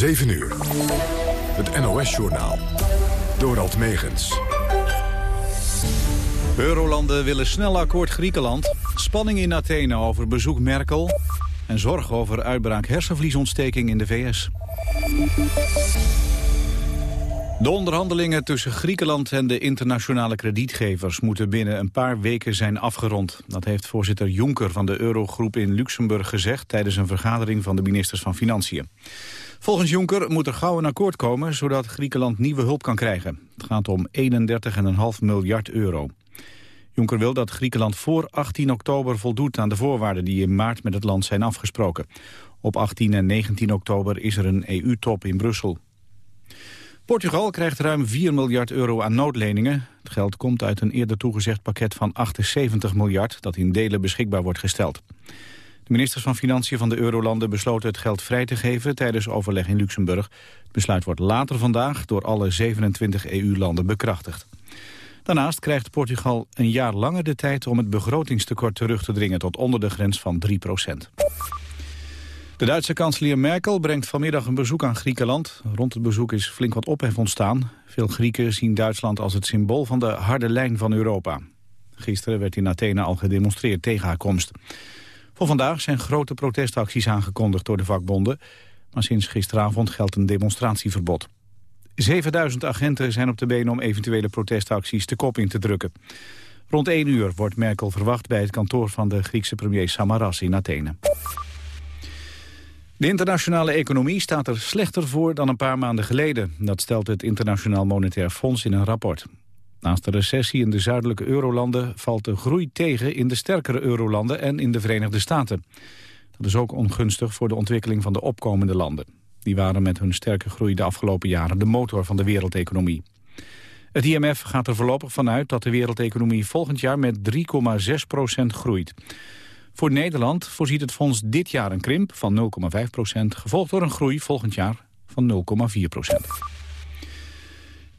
7 uur. Het NOS-journaal. Dorald Megens. Eurolanden willen snel akkoord Griekenland. Spanning in Athene over bezoek Merkel. En zorg over uitbraak hersenvliesontsteking in de VS. De onderhandelingen tussen Griekenland en de internationale kredietgevers moeten binnen een paar weken zijn afgerond. Dat heeft voorzitter Juncker van de Eurogroep in Luxemburg gezegd tijdens een vergadering van de ministers van Financiën. Volgens Juncker moet er gauw een akkoord komen zodat Griekenland nieuwe hulp kan krijgen. Het gaat om 31,5 miljard euro. Juncker wil dat Griekenland voor 18 oktober voldoet aan de voorwaarden die in maart met het land zijn afgesproken. Op 18 en 19 oktober is er een EU-top in Brussel. Portugal krijgt ruim 4 miljard euro aan noodleningen. Het geld komt uit een eerder toegezegd pakket van 78 miljard... dat in delen beschikbaar wordt gesteld. Ministers van Financiën van de Eurolanden besloten het geld vrij te geven... tijdens overleg in Luxemburg. Het besluit wordt later vandaag door alle 27 EU-landen bekrachtigd. Daarnaast krijgt Portugal een jaar langer de tijd om het begrotingstekort terug te dringen tot onder de grens van 3 procent. De Duitse kanselier Merkel brengt vanmiddag een bezoek aan Griekenland. Rond het bezoek is flink wat ophef ontstaan. Veel Grieken zien Duitsland als het symbool van de harde lijn van Europa. Gisteren werd in Athene al gedemonstreerd tegen haar komst. Voor vandaag zijn grote protestacties aangekondigd door de vakbonden. Maar sinds gisteravond geldt een demonstratieverbod. 7000 agenten zijn op de been om eventuele protestacties de kop in te drukken. Rond 1 uur wordt Merkel verwacht bij het kantoor van de Griekse premier Samaras in Athene. De internationale economie staat er slechter voor dan een paar maanden geleden. Dat stelt het Internationaal Monetair Fonds in een rapport. Naast de recessie in de zuidelijke eurolanden valt de groei tegen in de sterkere eurolanden en in de Verenigde Staten. Dat is ook ongunstig voor de ontwikkeling van de opkomende landen. Die waren met hun sterke groei de afgelopen jaren de motor van de wereldeconomie. Het IMF gaat er voorlopig vanuit dat de wereldeconomie volgend jaar met 3,6 procent groeit. Voor Nederland voorziet het fonds dit jaar een krimp van 0,5 procent... gevolgd door een groei volgend jaar van 0,4 procent.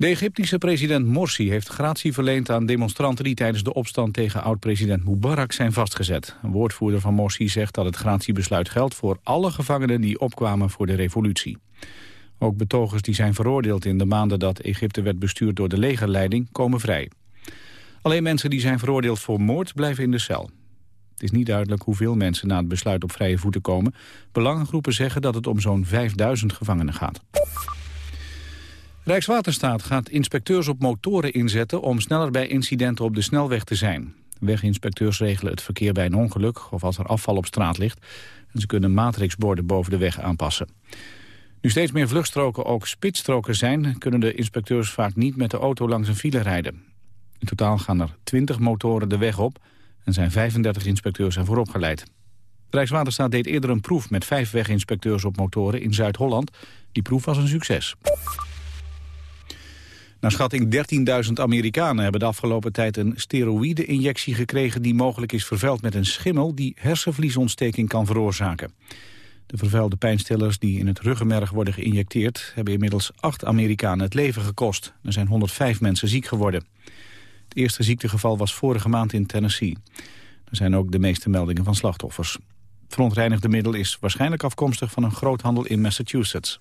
De Egyptische president Morsi heeft gratie verleend aan demonstranten... die tijdens de opstand tegen oud-president Mubarak zijn vastgezet. Een woordvoerder van Morsi zegt dat het gratiebesluit geldt... voor alle gevangenen die opkwamen voor de revolutie. Ook betogers die zijn veroordeeld in de maanden dat Egypte werd bestuurd door de legerleiding komen vrij. Alleen mensen die zijn veroordeeld voor moord blijven in de cel. Het is niet duidelijk hoeveel mensen na het besluit op vrije voeten komen. Belangengroepen zeggen dat het om zo'n 5000 gevangenen gaat. Rijkswaterstaat gaat inspecteurs op motoren inzetten om sneller bij incidenten op de snelweg te zijn. Weginspecteurs regelen het verkeer bij een ongeluk of als er afval op straat ligt. En ze kunnen matrixborden boven de weg aanpassen. Nu steeds meer vluchtstroken ook spitsstroken zijn... kunnen de inspecteurs vaak niet met de auto langs een file rijden. In totaal gaan er 20 motoren de weg op en zijn 35 inspecteurs ervoor opgeleid. Rijkswaterstaat deed eerder een proef met vijf weginspecteurs op motoren in Zuid-Holland. Die proef was een succes. Naar schatting 13.000 Amerikanen hebben de afgelopen tijd een steroïde-injectie gekregen die mogelijk is vervuild met een schimmel die hersenvliesontsteking kan veroorzaken. De vervuilde pijnstillers die in het ruggenmerg worden geïnjecteerd hebben inmiddels acht Amerikanen het leven gekost. Er zijn 105 mensen ziek geworden. Het eerste ziektegeval was vorige maand in Tennessee. Er zijn ook de meeste meldingen van slachtoffers. Het verontreinigde middel is waarschijnlijk afkomstig van een groothandel in Massachusetts.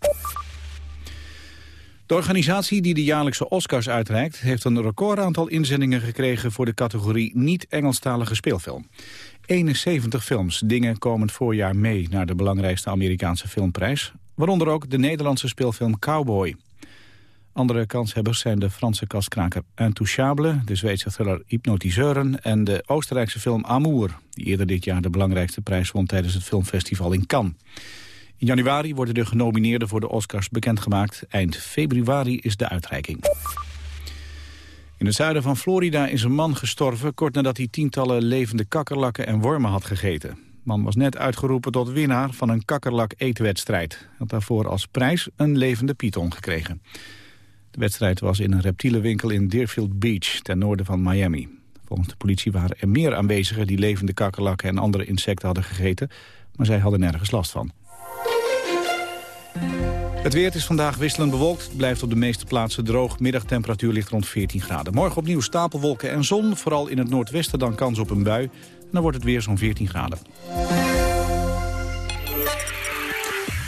De organisatie die de jaarlijkse Oscars uitreikt... heeft een recordaantal inzendingen gekregen voor de categorie niet-Engelstalige speelfilm. 71 films dingen komend voorjaar mee naar de belangrijkste Amerikaanse filmprijs. Waaronder ook de Nederlandse speelfilm Cowboy. Andere kanshebbers zijn de Franse kastkraker Intouchable, de Zweedse thriller Hypnotiseuren en de Oostenrijkse film Amour, die eerder dit jaar de belangrijkste prijs won tijdens het filmfestival in Cannes. In januari worden de genomineerden voor de Oscars bekendgemaakt. Eind februari is de uitreiking. In het zuiden van Florida is een man gestorven... kort nadat hij tientallen levende kakkerlakken en wormen had gegeten. De man was net uitgeroepen tot winnaar van een kakkerlak-eetwedstrijd. Had daarvoor als prijs een levende python gekregen. De wedstrijd was in een reptielenwinkel in Deerfield Beach, ten noorden van Miami. Volgens de politie waren er meer aanwezigen die levende kakkerlakken en andere insecten hadden gegeten, maar zij hadden nergens last van. Het weer is vandaag wisselend bewolkt. Het blijft op de meeste plaatsen droog. Middagtemperatuur ligt rond 14 graden. Morgen opnieuw stapelwolken en zon. Vooral in het noordwesten dan kans op een bui. Dan wordt het weer zo'n 14 graden.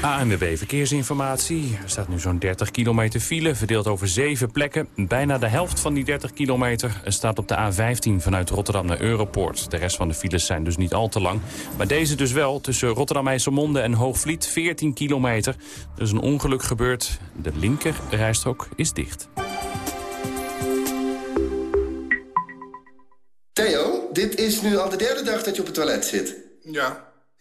ANWB Verkeersinformatie. Er staat nu zo'n 30 kilometer file, verdeeld over zeven plekken. Bijna de helft van die 30 kilometer staat op de A15 vanuit Rotterdam naar Europoort. De rest van de files zijn dus niet al te lang. Maar deze dus wel, tussen Rotterdam-IJsselmonde en Hoogvliet, 14 kilometer. Er is een ongeluk gebeurd. De linker rijstrook is dicht. Theo, dit is nu al de derde dag dat je op het toilet zit. Ja.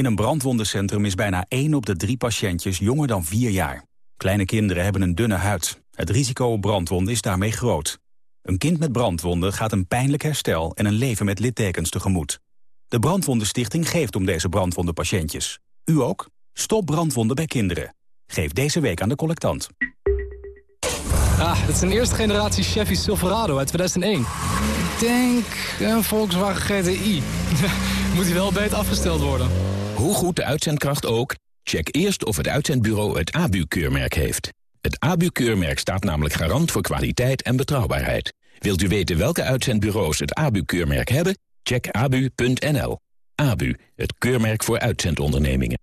In een brandwondencentrum is bijna 1 op de drie patiëntjes jonger dan 4 jaar. Kleine kinderen hebben een dunne huid. Het risico op brandwonden is daarmee groot. Een kind met brandwonden gaat een pijnlijk herstel en een leven met littekens tegemoet. De Brandwondenstichting geeft om deze brandwondenpatiëntjes. U ook? Stop brandwonden bij kinderen. Geef deze week aan de collectant. Ah, het is een eerste generatie Chevy Silverado uit 2001. Ik denk een Volkswagen GTI. Moet hij wel beter afgesteld worden. Hoe goed de uitzendkracht ook, check eerst of het uitzendbureau het ABU-keurmerk heeft. Het ABU-keurmerk staat namelijk garant voor kwaliteit en betrouwbaarheid. Wilt u weten welke uitzendbureaus het ABU-keurmerk hebben? Check abu.nl. ABU, het keurmerk voor uitzendondernemingen.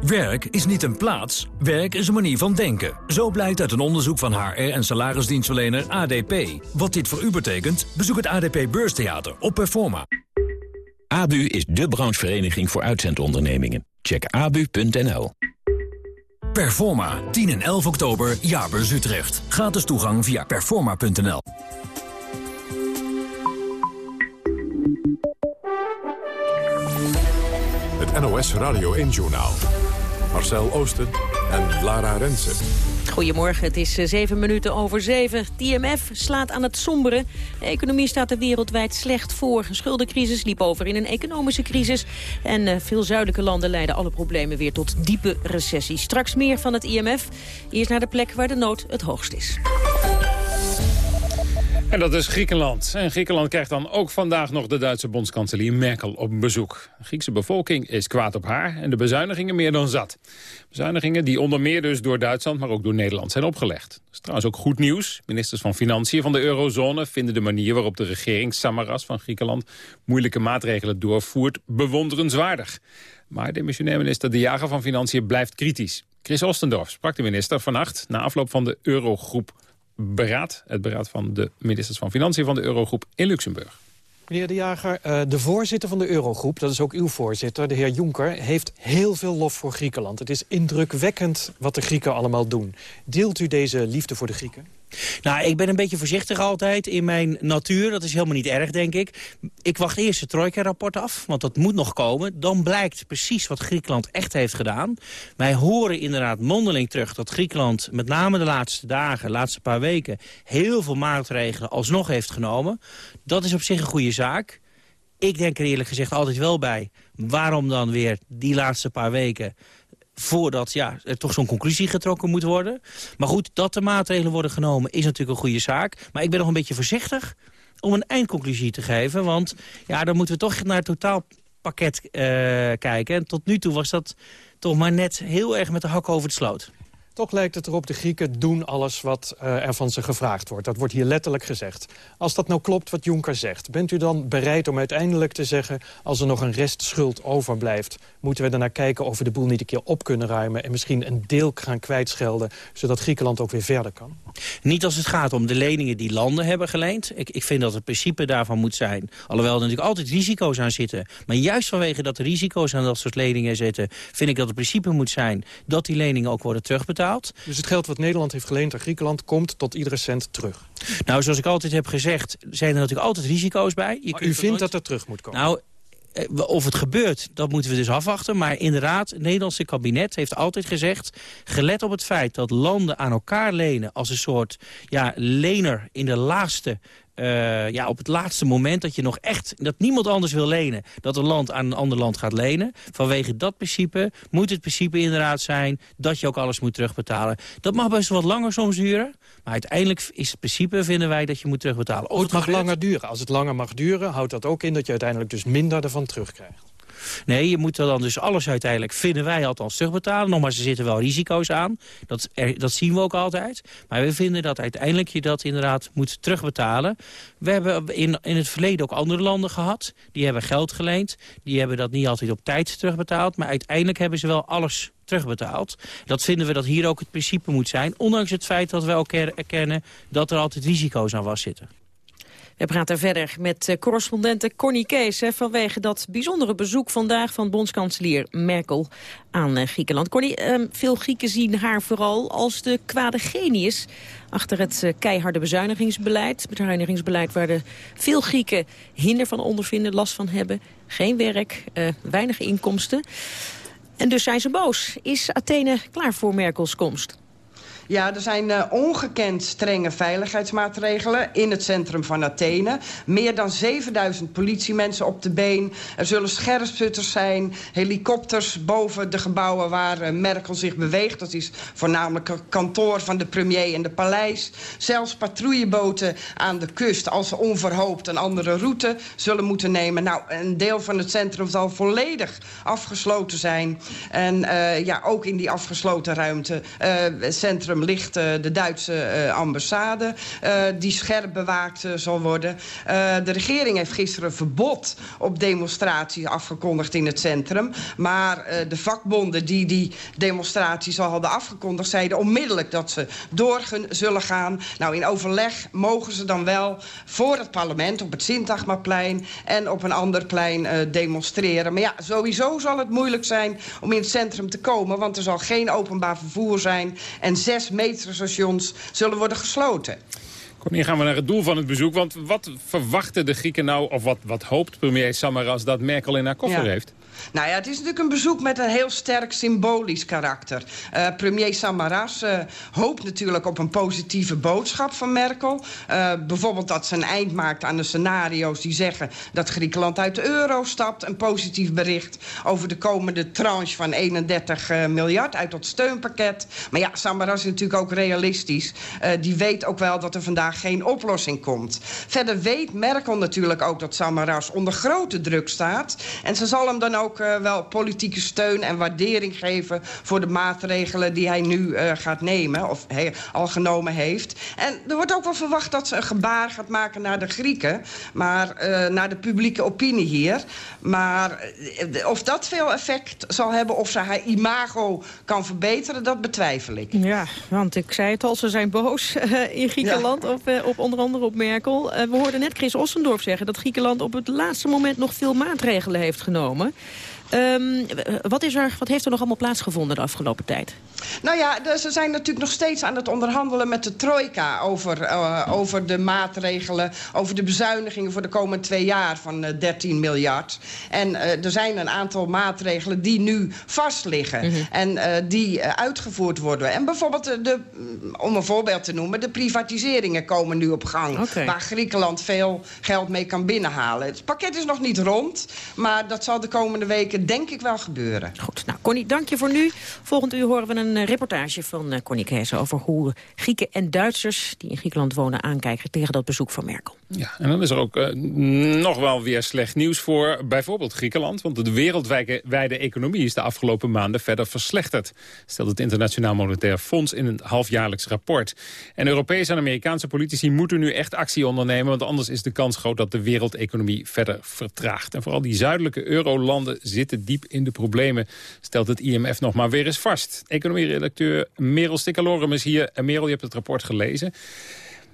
Werk is niet een plaats, werk is een manier van denken. Zo blijkt uit een onderzoek van HR en salarisdienstverlener ADP. Wat dit voor u betekent, bezoek het ADP Beurstheater op Performa. ABU is de branchevereniging voor uitzendondernemingen. Check abu.nl. Performa, 10 en 11 oktober, Jaarbeurs Utrecht. Gratis toegang via performa.nl. Het NOS Radio 1-journaal. Marcel Oosten en Lara Rensen. Goedemorgen, het is zeven minuten over zeven. IMF slaat aan het sombere. De economie staat er wereldwijd slecht voor. Een schuldencrisis liep over in een economische crisis. En uh, veel zuidelijke landen leiden alle problemen weer tot diepe recessie. Straks meer van het IMF. Eerst naar de plek waar de nood het hoogst is. En dat is Griekenland. En Griekenland krijgt dan ook vandaag nog de Duitse bondskanselier Merkel op bezoek. De Griekse bevolking is kwaad op haar en de bezuinigingen meer dan zat. Bezuinigingen die onder meer dus door Duitsland, maar ook door Nederland zijn opgelegd. Dat is trouwens ook goed nieuws. Ministers van Financiën van de eurozone vinden de manier waarop de regering Samaras van Griekenland moeilijke maatregelen doorvoert bewonderenswaardig. Maar demissionair minister De Jager van Financiën blijft kritisch. Chris Ostendorf sprak de minister vannacht na afloop van de eurogroep beraad. Het beraad van de ministers van Financiën van de Eurogroep in Luxemburg. Meneer De Jager, uh, de voorzitter van de Eurogroep, dat is ook uw voorzitter, de heer Juncker, heeft heel veel lof voor Griekenland. Het is indrukwekkend wat de Grieken allemaal doen. Deelt u deze liefde voor de Grieken? Nou, ik ben een beetje voorzichtig altijd in mijn natuur. Dat is helemaal niet erg, denk ik. Ik wacht eerst het Trojka-rapport af, want dat moet nog komen. Dan blijkt precies wat Griekenland echt heeft gedaan. Wij horen inderdaad mondeling terug dat Griekenland... met name de laatste dagen, de laatste paar weken... heel veel maatregelen alsnog heeft genomen. Dat is op zich een goede zaak. Ik denk er eerlijk gezegd altijd wel bij... waarom dan weer die laatste paar weken voordat ja, er toch zo'n conclusie getrokken moet worden. Maar goed, dat de maatregelen worden genomen is natuurlijk een goede zaak. Maar ik ben nog een beetje voorzichtig om een eindconclusie te geven. Want ja, dan moeten we toch naar het totaalpakket uh, kijken. En tot nu toe was dat toch maar net heel erg met de hak over het sloot. Toch lijkt het erop, de Grieken doen alles wat uh, er van ze gevraagd wordt. Dat wordt hier letterlijk gezegd. Als dat nou klopt wat Juncker zegt, bent u dan bereid om uiteindelijk te zeggen... als er nog een restschuld overblijft, moeten we ernaar kijken of we de boel niet een keer op kunnen ruimen... en misschien een deel gaan kwijtschelden, zodat Griekenland ook weer verder kan? Niet als het gaat om de leningen die landen hebben geleend. Ik, ik vind dat het principe daarvan moet zijn. Alhoewel er natuurlijk altijd risico's aan zitten. Maar juist vanwege dat er risico's aan dat soort leningen zitten... vind ik dat het principe moet zijn dat die leningen ook worden terugbetaald. Dus het geld wat Nederland heeft geleend aan Griekenland... komt tot iedere cent terug? Nou, zoals ik altijd heb gezegd, zijn er natuurlijk altijd risico's bij. Je u vindt dat er terug moet komen? Nou, of het gebeurt, dat moeten we dus afwachten. Maar inderdaad, het Nederlandse kabinet heeft altijd gezegd... gelet op het feit dat landen aan elkaar lenen... als een soort ja, lener in de laatste eh, ja, op het laatste moment dat je nog echt... dat niemand anders wil lenen, dat een land aan een ander land gaat lenen. Vanwege dat principe moet het principe inderdaad zijn... dat je ook alles moet terugbetalen. Dat mag best wat langer soms duren. Maar uiteindelijk is het principe, vinden wij, dat je moet terugbetalen. Of het mag langer duren. Als het langer mag duren, houdt dat ook in dat je uiteindelijk dus minder ervan terugkrijgt. Nee, je moet er dan dus alles uiteindelijk, vinden wij althans, terugbetalen. Nogmaals, er zitten wel risico's aan. Dat, dat zien we ook altijd. Maar we vinden dat uiteindelijk je dat inderdaad moet terugbetalen. We hebben in, in het verleden ook andere landen gehad. Die hebben geld geleend. Die hebben dat niet altijd op tijd terugbetaald. Maar uiteindelijk hebben ze wel alles terugbetaald. Dat vinden we dat hier ook het principe moet zijn. Ondanks het feit dat we ook erkennen dat er altijd risico's aan vastzitten. We praten verder met uh, correspondente Connie Kees... Vanwege dat bijzondere bezoek vandaag van bondskanselier Merkel aan uh, Griekenland. Connie, uh, veel Grieken zien haar vooral als de kwade genius... achter het uh, keiharde bezuinigingsbeleid. Bezuinigingsbeleid waar de veel Grieken hinder van ondervinden, last van hebben. Geen werk, weinig inkomsten. En dus zijn ze boos. Is Athene klaar voor Merkels komst? Ja, er zijn uh, ongekend strenge veiligheidsmaatregelen in het centrum van Athene. Meer dan 7000 politiemensen op de been. Er zullen scherpschutters zijn, helikopters boven de gebouwen waar uh, Merkel zich beweegt. Dat is voornamelijk het kantoor van de premier in de paleis. Zelfs patrouilleboten aan de kust als ze onverhoopt een andere route zullen moeten nemen. Nou, een deel van het centrum zal volledig afgesloten zijn. En uh, ja, ook in die afgesloten ruimte, centrum ligt uh, de Duitse uh, ambassade... Uh, die scherp bewaakt zal worden. de regering heeft gisteren verbod op demonstraties afgekondigd in het centrum. Maar de vakbonden die die demonstraties al hadden afgekondigd... zeiden onmiddellijk dat ze door zullen gaan. Nou, in overleg mogen ze dan wel voor het parlement... op het Sintagmaplein en op een ander plein demonstreren. Maar ja, sowieso zal het moeilijk zijn om in het centrum te komen... want er zal geen openbaar vervoer zijn en zes metrostations zullen worden gesloten. Hier gaan we naar het doel van het bezoek. Want wat verwachten de Grieken nou, of wat, wat hoopt premier Samaras dat Merkel in haar koffer heeft? Nou ja, het is natuurlijk een bezoek met een heel sterk symbolisch karakter. Uh, premier Samaras uh, hoopt natuurlijk op een positieve boodschap van Merkel. Uh, bijvoorbeeld dat ze een eind maakt aan de scenario's die zeggen... dat Griekenland uit de euro stapt. Een positief bericht over de komende tranche van 31 miljard uit dat steunpakket. Maar ja, Samaras is natuurlijk ook realistisch. die weet ook wel dat er vandaag geen oplossing komt. Verder weet Merkel natuurlijk ook dat Samaras onder grote druk staat. En ze zal hem dan ook ook uh, wel politieke steun en waardering geven... voor de maatregelen die hij nu uh, gaat nemen, of al genomen heeft. En er wordt ook wel verwacht dat ze een gebaar gaat maken naar de Grieken... maar uh, naar de publieke opinie hier. Maar of dat veel effect zal hebben, of ze haar imago kan verbeteren... dat betwijfel ik. Ja, want ik zei het al, ze zijn boos in Griekenland... Ja. Op, op, onder andere op Merkel. we hoorden net Chris Ossendorf zeggen dat Griekenland op het laatste moment... nog veel maatregelen heeft genomen. Um, wat, is er, wat heeft er nog allemaal plaatsgevonden de afgelopen tijd? Nou ja, ze zijn natuurlijk nog steeds aan het onderhandelen met de trojka... over, uh, over de maatregelen, over de bezuinigingen voor de komende twee jaar van uh, 13 miljard. En uh, er zijn een aantal maatregelen die nu vastliggen mm -hmm. en die uitgevoerd worden. En bijvoorbeeld, de, om een voorbeeld te noemen, de privatiseringen komen nu op gang. Okay. Waar Griekenland veel geld mee kan binnenhalen. Het pakket is nog niet rond, maar dat zal de komende weken denk ik wel gebeuren. Goed, nou Connie, dank je voor nu. Volgend uur horen we een eh, reportage van uh, Connie Kees... over hoe Grieken en Duitsers die in Griekenland wonen aankijken... tegen dat bezoek van Merkel. Ja, en dan is er ook uh, nog wel weer slecht nieuws voor bijvoorbeeld Griekenland. Want de wereldwijde economie is de afgelopen maanden verder verslechterd. Stelt het Internationaal Monetair Fonds in een halfjaarlijks rapport. En Europese en Amerikaanse politici moeten nu echt actie ondernemen... want anders is de kans groot dat de wereldeconomie verder vertraagt. En vooral die zuidelijke eurolanden zitten diep in de problemen... stelt het IMF nog maar weer eens vast. Economie-redacteur Merel Stikkelorum is hier. En Merel, je hebt het rapport gelezen.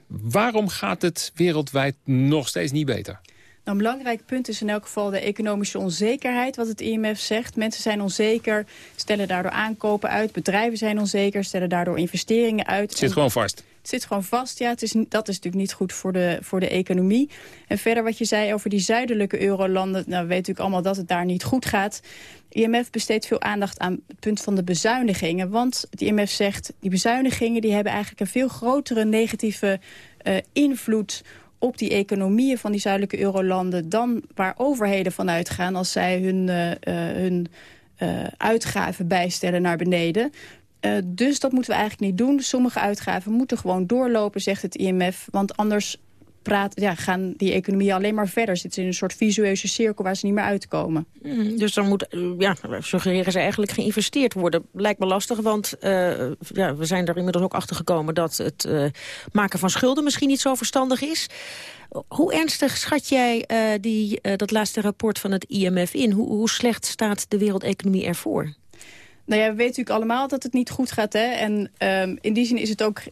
Waarom gaat het wereldwijd nog steeds niet beter? Nou, een belangrijk punt is in elk geval de economische onzekerheid, wat het IMF zegt. Mensen zijn onzeker, stellen daardoor aankopen uit. Bedrijven zijn onzeker, stellen daardoor investeringen uit. Het zit gewoon vast. Het zit gewoon vast, ja. Het is, dat is natuurlijk niet goed voor de, voor de economie. En verder wat je zei over die zuidelijke eurolanden... nou, we weten natuurlijk allemaal dat het daar niet goed gaat. IMF besteedt veel aandacht aan het punt van de bezuinigingen. Want het IMF zegt, die bezuinigingen die hebben eigenlijk een veel grotere negatieve uh, invloed op die economieën van die zuidelijke eurolanden... dan waar overheden van uitgaan als zij hun, uh, hun uitgaven bijstellen naar beneden. Uh, dus dat moeten we eigenlijk niet doen. Sommige uitgaven moeten gewoon doorlopen, zegt het IMF. Want anders praat, ja, gaan die economieën alleen maar verder. Zitten in een soort visueuze cirkel waar ze niet meer uitkomen. Mm, dus dan moet, ja, suggereren ze eigenlijk geïnvesteerd worden. Lijkt me lastig, want uh, ja, we zijn er inmiddels ook achter gekomen... dat het maken van schulden misschien niet zo verstandig is. Hoe ernstig schat jij die, dat laatste rapport van het IMF in? Hoe, hoe slecht staat de wereldeconomie ervoor? Nou ja, we weten natuurlijk allemaal dat het niet goed gaat. Hè? En um, in die zin is het ook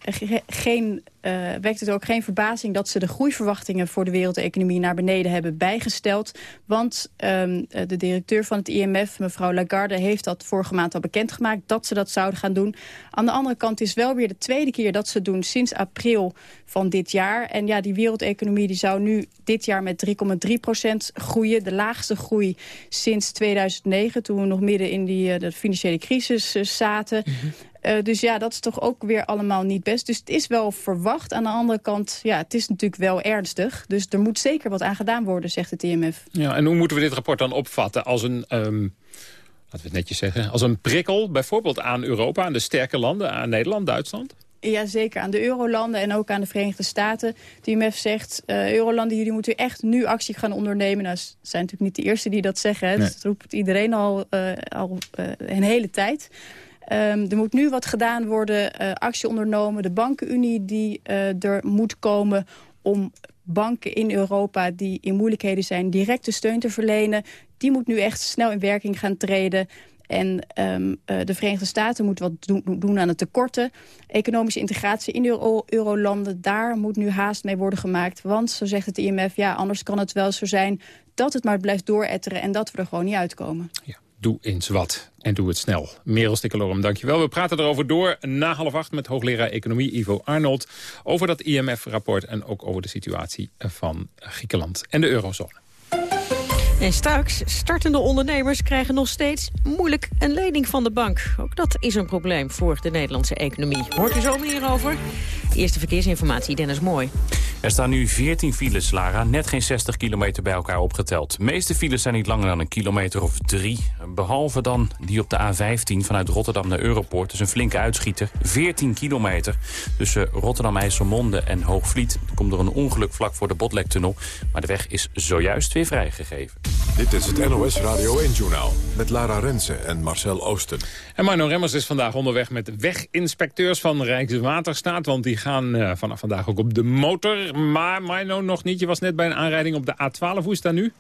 geen uh, wekt het ook geen verbazing dat ze de groeiverwachtingen voor de wereldeconomie naar beneden hebben bijgesteld. Want um, de directeur van het IMF, mevrouw Lagarde, heeft dat vorige maand al bekendgemaakt dat ze dat zouden gaan doen. Aan de andere kant is wel weer de tweede keer dat ze het doen sinds april van dit jaar. En ja, die wereldeconomie die zou nu dit jaar met 3,3 procent groeien. De laagste groei sinds 2009, toen we nog midden in die, uh, de financiële crisis zaten. -hmm. Uh, dus ja, dat is toch ook weer allemaal niet best. Dus het is wel verwacht. Aan de andere kant, ja, het is natuurlijk wel ernstig. Dus er moet zeker wat aan gedaan worden, zegt het IMF. Ja, en hoe moeten we dit rapport dan opvatten? Als een, um, laten we het netjes zeggen, als een prikkel bijvoorbeeld aan Europa, aan de sterke landen, aan Nederland, Duitsland? Ja, zeker. Aan de eurolanden en ook aan de Verenigde Staten. De IMF zegt, uh, eurolanden, jullie moeten echt nu actie gaan ondernemen. Nou, ze zijn natuurlijk niet de eerste die dat zeggen. Hè. Nee. Dus dat roept iedereen al, uh, al uh, een hele tijd. Um, er moet nu wat gedaan worden, uh, actie ondernomen. De bankenunie die uh, er moet komen om banken in Europa die in moeilijkheden zijn... directe steun te verlenen. Die moet nu echt snel in werking gaan treden. En um, uh, de Verenigde Staten moeten wat doen, doen aan het tekorten. Economische integratie in euro eurolanden, daar moet nu haast mee worden gemaakt. Want, zo zegt het IMF, ja, anders kan het wel zo zijn... dat het maar blijft dooretteren en dat we er gewoon niet uitkomen. Ja doe eens wat. En doe het snel. Merel Stikkelorum, dankjewel. We praten erover door na half acht met hoogleraar Economie Ivo Arnold... over dat IMF-rapport en ook over de situatie van Griekenland en de eurozone. En straks, startende ondernemers krijgen nog steeds moeilijk een lening van de bank. Ook dat is een probleem voor de Nederlandse economie. Hoort u zo meer over? Eerste verkeersinformatie, Dennis Mooi. Er staan nu 14 files, Lara. Net geen 60 kilometer bij elkaar opgeteld. De meeste files zijn niet langer dan een kilometer of drie. Behalve dan die op de A15 vanuit Rotterdam naar Europoort. Dus een flinke uitschieter. 14 kilometer tussen Rotterdam, IJsselmonde en Hoogvliet. Er komt er een ongeluk vlak voor de Botlektunnel. Maar de weg is zojuist weer vrijgegeven. Dit is het NOS Radio 1-journaal met Lara Rensen en Marcel Oosten. En Marno Remmers is vandaag onderweg met weginspecteurs van Rijkswaterstaat. Want die gaan uh, vanaf vandaag ook op de motor. Maar Marno nog niet. Je was net bij een aanrijding op de A12. Hoe is dat nu?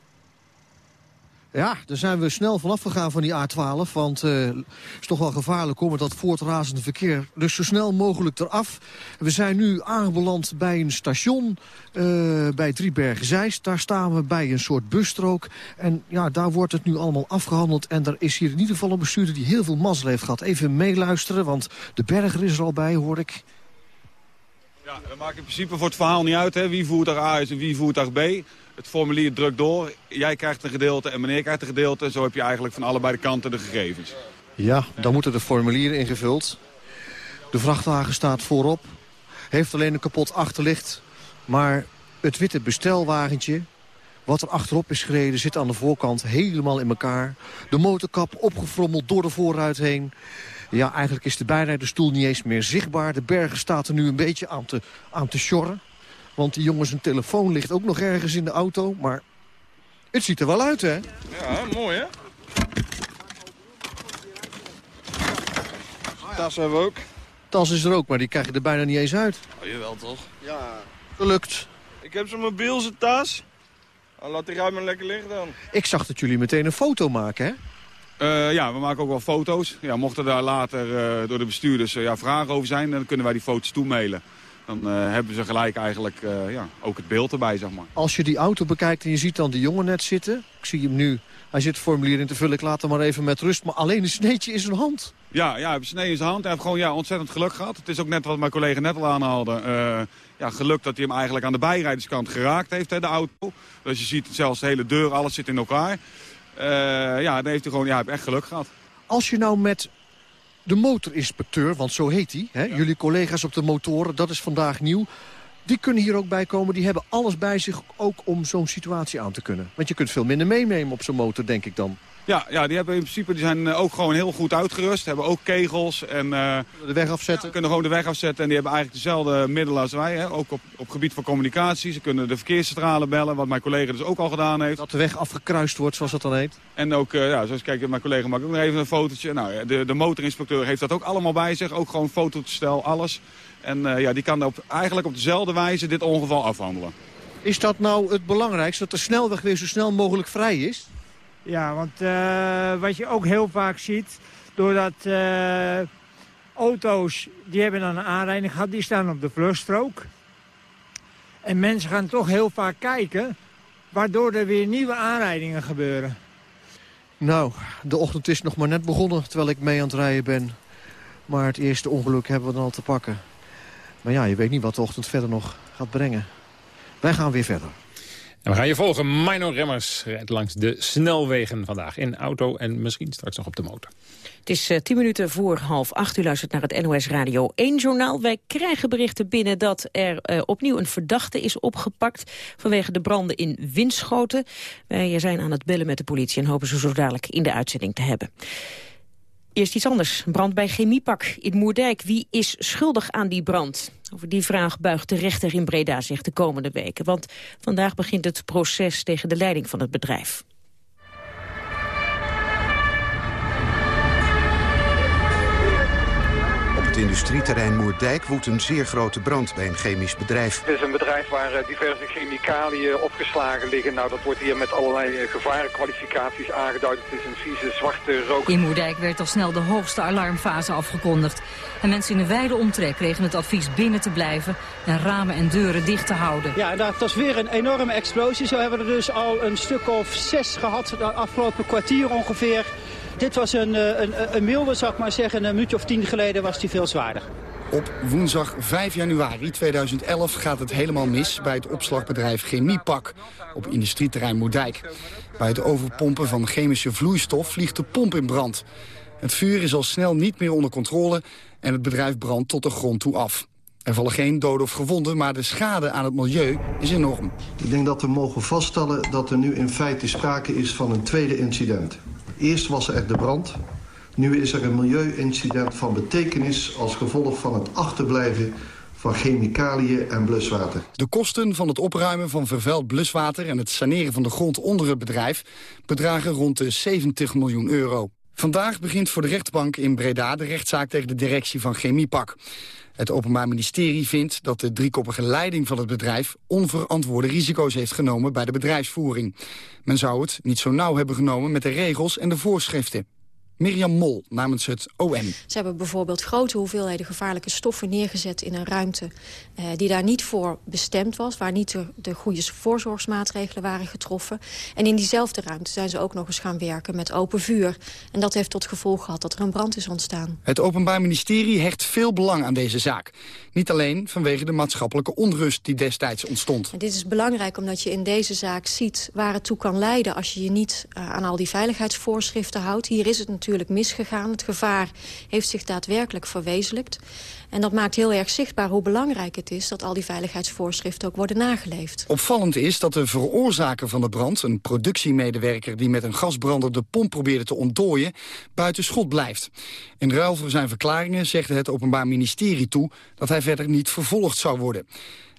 Ja, daar zijn we snel vanaf gegaan van die A12. Want het uh, is toch wel gevaarlijk hoor, met dat voortrazende verkeer. Dus zo snel mogelijk eraf. We zijn nu aangebeland bij een station uh, bij Driebergen-Zeist. Daar staan we bij een soort busstrook. En ja, daar wordt het nu allemaal afgehandeld. En er is hier in ieder geval een bestuurder die heel veel mazzel heeft gehad. Even meeluisteren, want de berger is er al bij, hoor ik. Ja, dat maakt in principe voor het verhaal niet uit, hè, wie voertuig A is en wie voertuig B. Het formulier drukt door, jij krijgt een gedeelte en meneer krijgt een gedeelte. Zo heb je eigenlijk van allebei de kanten de gegevens. Ja, dan moeten de formulieren ingevuld. De vrachtwagen staat voorop. Heeft alleen een kapot achterlicht. Maar het witte bestelwagentje, wat er achterop is gereden, zit aan de voorkant helemaal in elkaar. De motorkap opgefrommeld door de voorruit heen. Ja, eigenlijk is de bijrijderstoel niet eens meer zichtbaar. De bergen staat er nu een beetje aan te, aan te sjorren. Want die jongens, een telefoon ligt ook nog ergens in de auto. Maar het ziet er wel uit, hè? Ja, mooi, hè? Tas hebben we ook. Tas is er ook, maar die krijg je er bijna niet eens uit. Oh, jawel toch? Ja, gelukt. Ik heb zo'n mobielse tas. Oh, laat die ruim maar lekker liggen dan. Ik zag dat jullie meteen een foto maken, hè? Uh, ja, we maken ook wel foto's. Ja, mochten daar later uh, door de bestuurders uh, ja, vragen over zijn... dan kunnen wij die foto's toemailen. Dan hebben ze gelijk eigenlijk ja, ook het beeld erbij, zeg maar. Als je die auto bekijkt en je ziet dan die jongen net zitten... ik zie hem nu, hij zit het formulier in te vullen, ik laat hem maar even met rust... maar alleen een sneetje in zijn hand. Ja, ja een snee in zijn hand. Hij heeft gewoon ja, ontzettend geluk gehad. Het is ook net wat mijn collega net al aanhaalde. ja, geluk dat hij hem eigenlijk aan de bijrijderskant geraakt heeft, hè, de auto. Dus je ziet zelfs de hele deur, alles zit in elkaar... Uh, ja, dan heeft hij gewoon ja, echt geluk gehad. Als je nou met de motorinspecteur, want zo heet hij... Hè, ja. jullie collega's op de motoren, dat is vandaag nieuw... die kunnen hier ook bij komen. Die hebben alles bij zich ook om zo'n situatie aan te kunnen. Want je kunt veel minder meenemen op zo'n motor, denk ik dan. Ja, ja, die hebben in principe die zijn eh, ook gewoon heel goed uitgerust. Hebben ook kegels en... Uh, de weg afzetten? Kunnen gewoon de weg afzetten. En die hebben eigenlijk dezelfde middelen als wij. Hè. Ook op, op gebied van communicatie. Ze kunnen de verkeerscentrale bellen, wat mijn collega dus ook al gedaan heeft. Dat de weg afgekruist wordt, zoals dat dan heet? En ook, uh, ja, zoals kijk, mijn collega maakt ook nog even een fotootje. Nou, de, de motorinspecteur heeft dat ook allemaal bij zich. Ook gewoon fototoestel, alles. En uh, ja, die kan op, eigenlijk op dezelfde wijze dit ongeval afhandelen. Is dat nou het belangrijkste, dat de snelweg weer zo snel mogelijk vrij is? Ja, want uh, wat je ook heel vaak ziet, doordat uh, auto's, die hebben dan een aanrijding gehad, die staan op de vluchtstrook. En mensen gaan toch heel vaak kijken, waardoor er weer nieuwe aanrijdingen gebeuren. Nou, de ochtend is nog maar net begonnen, terwijl ik mee aan het rijden ben. Maar het eerste ongeluk hebben we dan al te pakken. Maar ja, je weet niet wat de ochtend verder nog gaat brengen. Wij gaan weer verder. En we gaan je volgen. Mino Remmers rijdt langs de snelwegen vandaag. In auto en misschien straks nog op de motor. Het is uh, tien minuten voor half acht. U luistert naar het NOS Radio 1 journaal. Wij krijgen berichten binnen dat er uh, opnieuw een verdachte is opgepakt... vanwege de branden in Winschoten. Wij zijn aan het bellen met de politie en hopen ze zo dadelijk in de uitzending te hebben. Eerst iets anders. Brand bij Chemiepak in Moerdijk. Wie is schuldig aan die brand? Over die vraag buigt de rechter in Breda zich de komende weken. Want vandaag begint het proces tegen de leiding van het bedrijf. Industrieterrein Moerdijk woedt een zeer grote brand bij een chemisch bedrijf. Het is een bedrijf waar eh, diverse chemicaliën opgeslagen liggen. Nou, dat wordt hier met allerlei eh, gevarenkwalificaties aangeduid. Het is een vieze zwarte rook. In Moerdijk werd al snel de hoogste alarmfase afgekondigd. En mensen in de wijde omtrek kregen het advies binnen te blijven en ramen en deuren dicht te houden. Ja, dat was weer een enorme explosie. Zo hebben we er dus al een stuk of zes gehad, de afgelopen kwartier ongeveer. Dit was een, eh, een, een milde, zou ik maar zeggen. Een minuutje of tien geleden was die veel zwaarder. Op woensdag 5 januari 2011 gaat het helemaal mis bij het opslagbedrijf Chemiepak op industrieterrein Moerdijk. Bij het overpompen van chemische vloeistof vliegt de pomp in brand. Het vuur is al snel niet meer onder controle en het bedrijf brandt tot de grond toe af. Er vallen geen doden of gewonden, maar de schade aan het milieu is enorm. Ik denk dat we mogen vaststellen dat er nu in feite sprake is van een tweede incident. Eerst was er de brand. Nu is er een milieuincident van betekenis als gevolg van het achterblijven van chemicaliën en bluswater. De kosten van het opruimen van vervuild bluswater en het saneren van de grond onder het bedrijf bedragen rond de 70 miljoen euro. Vandaag begint voor de rechtbank in Breda de rechtszaak tegen de directie van Chemiepak. Het Openbaar Ministerie vindt dat de driekoppige leiding van het bedrijf... onverantwoorde risico's heeft genomen bij de bedrijfsvoering. Men zou het niet zo nauw hebben genomen met de regels en de voorschriften. Mirjam Mol namens het OM. Ze hebben bijvoorbeeld grote hoeveelheden gevaarlijke stoffen neergezet in een ruimte eh, die daar niet voor bestemd was, waar niet de, de goede voorzorgsmaatregelen waren getroffen. En in diezelfde ruimte zijn ze ook nog eens gaan werken met open vuur. En dat heeft tot gevolg gehad dat er een brand is ontstaan. Het Openbaar Ministerie hecht veel belang aan deze zaak. Niet alleen vanwege de maatschappelijke onrust die destijds ontstond. En dit is belangrijk omdat je in deze zaak ziet waar het toe kan leiden als je je niet uh, aan al die veiligheidsvoorschriften houdt. Hier is het natuurlijk misgegaan. Het gevaar heeft zich daadwerkelijk verwezenlijkt. En dat maakt heel erg zichtbaar hoe belangrijk het is... dat al die veiligheidsvoorschriften ook worden nageleefd. Opvallend is dat de veroorzaker van de brand... een productiemedewerker die met een gasbrander de pomp probeerde te ontdooien... buiten schot blijft. In ruil voor zijn verklaringen zegt het Openbaar Ministerie toe... dat hij verder niet vervolgd zou worden.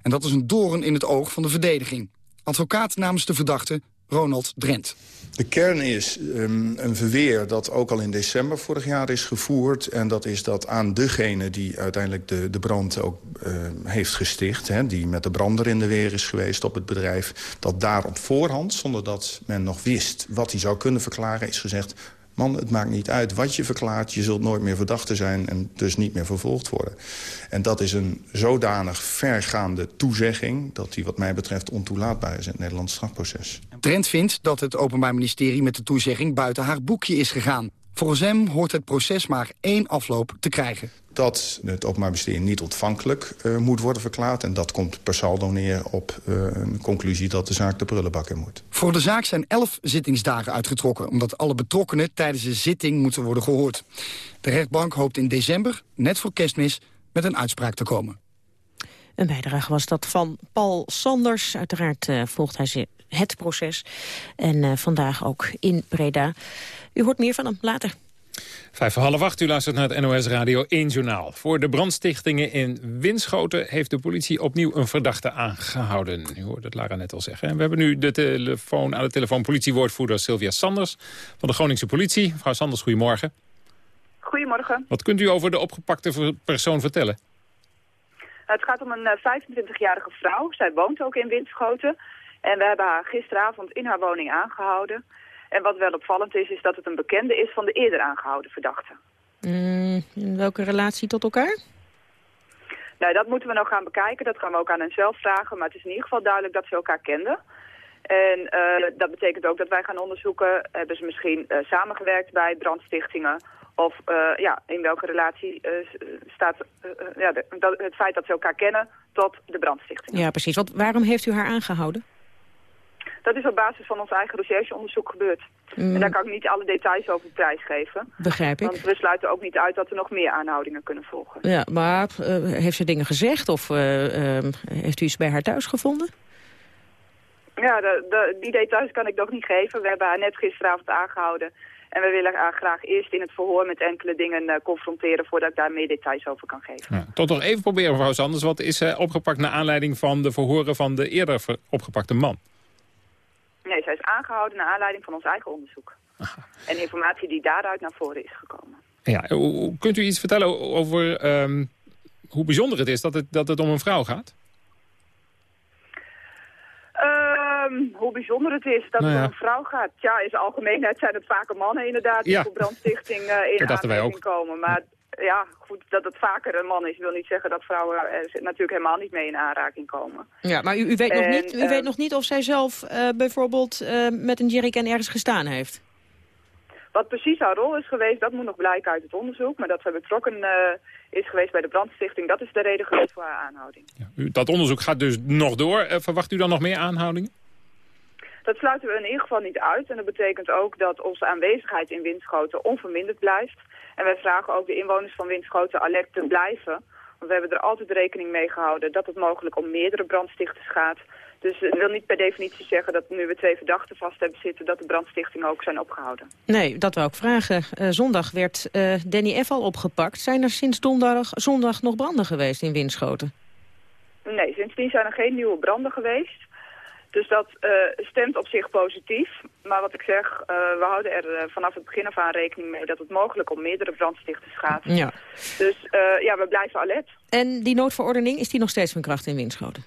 En dat is een doorn in het oog van de verdediging. Advocaat namens de verdachte Ronald Drent. De kern is um, een verweer dat ook al in december vorig jaar is gevoerd. En dat is dat aan degene die uiteindelijk de, de brand ook uh, heeft gesticht... Hè, die met de brander in de weer is geweest op het bedrijf... dat daar op voorhand, zonder dat men nog wist wat hij zou kunnen verklaren... is gezegd, Man, het maakt niet uit wat je verklaart. Je zult nooit meer verdachte zijn en dus niet meer vervolgd worden. En dat is een zodanig vergaande toezegging... dat die wat mij betreft ontoelaatbaar is in het Nederlands strafproces. Trent vindt dat het Openbaar Ministerie met de toezegging... buiten haar boekje is gegaan. Volgens hem hoort het proces maar één afloop te krijgen. Dat het Openbaar Ministerie niet ontvankelijk uh, moet worden verklaard. En dat komt per saldo neer op uh, een conclusie dat de zaak de prullenbak in moet. Voor de zaak zijn elf zittingsdagen uitgetrokken... omdat alle betrokkenen tijdens de zitting moeten worden gehoord. De rechtbank hoopt in december, net voor kerstmis, met een uitspraak te komen. Een bijdrage was dat van Paul Sanders. Uiteraard uh, volgt hij het proces. En uh, vandaag ook in Breda. U hoort meer van hem later. Vijf voor half acht, u luistert naar het NOS Radio 1 Journaal. Voor de brandstichtingen in Winschoten heeft de politie opnieuw een verdachte aangehouden. U hoorde het Lara net al zeggen. En we hebben nu de telefoon aan de telefoon politiewoordvoerder Sylvia Sanders van de Groningse politie. Mevrouw Sanders, goedemorgen. Goedemorgen. Wat kunt u over de opgepakte persoon vertellen? Het gaat om een 25-jarige eh, vrouw. Zij woont ook in Winschoten. En we hebben haar gisteravond in haar woning aangehouden. En wat wel opvallend is, is dat het een bekende is van de eerder aangehouden verdachte. Mm, in welke relatie tot elkaar? Nou, dat moeten we nog gaan bekijken. Dat gaan we ook aan hen zelf vragen. Maar het is in ieder geval duidelijk dat ze elkaar kenden. En uh, dat betekent ook dat wij gaan onderzoeken... hebben ze misschien uh, samengewerkt bij brandstichtingen... of uh, ja, in welke relatie staat ja, de, dat, het feit dat ze elkaar kennen tot de brandstichting. Ja, precies. Want waarom heeft u haar aangehouden? Dat is op basis van ons eigen rechercheonderzoek gebeurd. Mm. En daar kan ik niet alle details over prijsgeven. Begrijp ik. Want we sluiten ook niet uit dat er nog meer aanhoudingen kunnen volgen. Ja, maar uh, heeft ze dingen gezegd of uh, uh, heeft u iets bij haar thuis gevonden? Ja, de, de, die details kan ik nog niet geven. We hebben haar net gisteravond aangehouden. En we willen haar graag eerst in het verhoor met enkele dingen confronteren... voordat ik daar meer details over kan geven. Ja, tot nog even proberen, mevrouw Sanders. Wat is opgepakt naar aanleiding van de verhoren van de eerder opgepakte man? Nee, zij is aangehouden naar aanleiding van ons eigen onderzoek. En informatie die daaruit naar voren is gekomen. Ja, kunt u iets vertellen over um, hoe bijzonder het is dat het, dat het om een vrouw gaat? Um, hoe bijzonder het is dat nou ja. het om een vrouw gaat. Ja, in zijn algemeenheid zijn het vaker mannen inderdaad die ja. voor brandstichting uh, in aanmerking komen. Maar ja, goed, dat het vaker een man is, wil niet zeggen dat vrouwen er natuurlijk helemaal niet mee in aanraking komen. Ja, maar u, u weet, nog niet, u uh, weet nog niet of zij zelf uh, bijvoorbeeld uh, met een jerrycan ergens gestaan heeft? Wat precies haar rol is geweest, dat moet nog blijken uit het onderzoek. Maar dat zij betrokken is geweest bij de brandstichting, dat is de reden geweest voor haar aanhouding. Ja, u, dat onderzoek gaat dus nog door. verwacht u dan nog meer aanhoudingen? Dat sluiten we in ieder geval niet uit. En dat betekent ook dat onze aanwezigheid in Winschoten onverminderd blijft. En wij vragen ook de inwoners van Winschoten alert te blijven. Want we hebben er altijd rekening mee gehouden dat het mogelijk om meerdere brandstichters gaat. Dus het wil niet per definitie zeggen dat nu we twee verdachten vast hebben zitten... dat de brandstichtingen ook zijn opgehouden. Nee, dat wou ik vragen. Uh, zondag werd uh, Danny F. al opgepakt. Zijn er sinds donderdag, zondag nog branden geweest in Winschoten? Nee, sindsdien zijn er geen nieuwe branden geweest. Dus dat uh, stemt op zich positief. Maar wat ik zeg, uh, we houden er uh, vanaf het begin af aan rekening mee dat het mogelijk om meerdere brandstichters gaat. Ja. Dus ja, we blijven alert. En die noodverordening, is die nog steeds van kracht in Winschoten?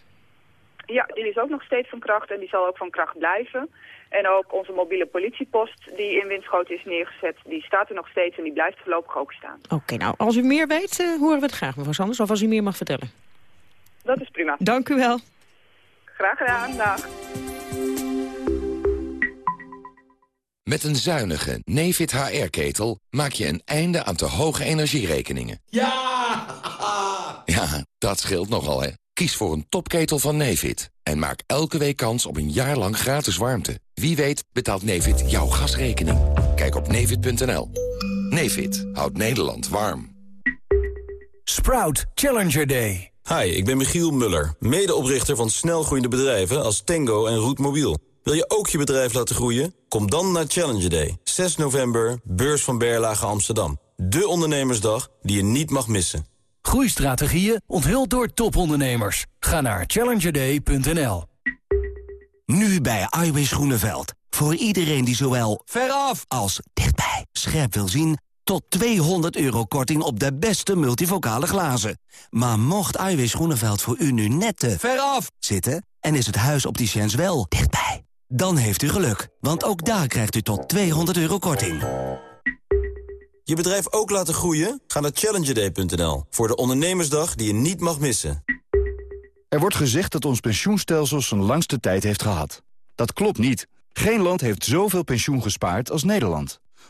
Ja, die is ook nog steeds van kracht en die zal ook van kracht blijven. En ook onze mobiele politiepost die in Winschoten is neergezet, die staat er nog steeds en die blijft voorlopig ook staan. Oké, okay, nou, als u meer weet, horen we het graag, mevrouw Sanders, of als u meer mag vertellen. Dat is prima. Dank u wel. Graag gedaan, dag. Met een zuinige Nefit HR-ketel maak je een einde aan te hoge energierekeningen. Ja! Ja, dat scheelt nogal, hè. Kies voor een topketel van Nefit en maak elke week kans op een jaar lang gratis warmte. Wie weet betaalt Nefit jouw gasrekening. Kijk op nefit.nl. Nefit houdt Nederland warm. Sprout Challenger Day. Hi, ik ben Michiel Muller, medeoprichter van snelgroeiende bedrijven als Tango en Roetmobiel. Wil je ook je bedrijf laten groeien? Kom dan naar Challenger Day, 6 november, beurs van Berlage Amsterdam. De ondernemersdag die je niet mag missen. Groeistrategieën onthuld door topondernemers. Ga naar challengerday.nl Nu bij Iwis Groeneveld. Voor iedereen die zowel veraf als dichtbij scherp wil zien tot 200 euro korting op de beste multivocale glazen. Maar mocht Iwis Groeneveld voor u nu net te veraf zitten... en is het huis opticiens wel dichtbij... dan heeft u geluk, want ook daar krijgt u tot 200 euro korting. Je bedrijf ook laten groeien? Ga naar challengerday.nl voor de ondernemersdag die je niet mag missen. Er wordt gezegd dat ons pensioenstelsel zijn langste tijd heeft gehad. Dat klopt niet. Geen land heeft zoveel pensioen gespaard als Nederland.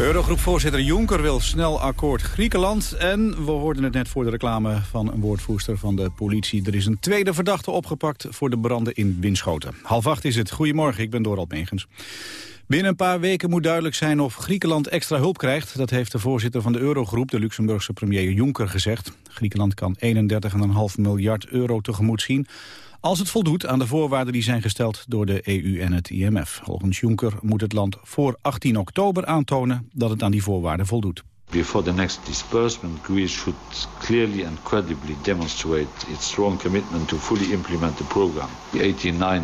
Eurogroepvoorzitter Juncker wil snel akkoord Griekenland. En we hoorden het net voor de reclame van een woordvoerster van de politie. Er is een tweede verdachte opgepakt voor de branden in Winschoten. Half acht is het. Goedemorgen, ik ben Dorald Megens. Binnen een paar weken moet duidelijk zijn of Griekenland extra hulp krijgt. Dat heeft de voorzitter van de Eurogroep, de Luxemburgse premier Juncker, gezegd. Griekenland kan 31,5 miljard euro tegemoet zien als het voldoet aan de voorwaarden die zijn gesteld door de EU en het IMF. Volgens Juncker moet het land voor 18 oktober aantonen dat het aan die voorwaarden voldoet. Before the next disbursement, Greece should clearly and credibly demonstrate its strong commitment to fully implement the program. The 89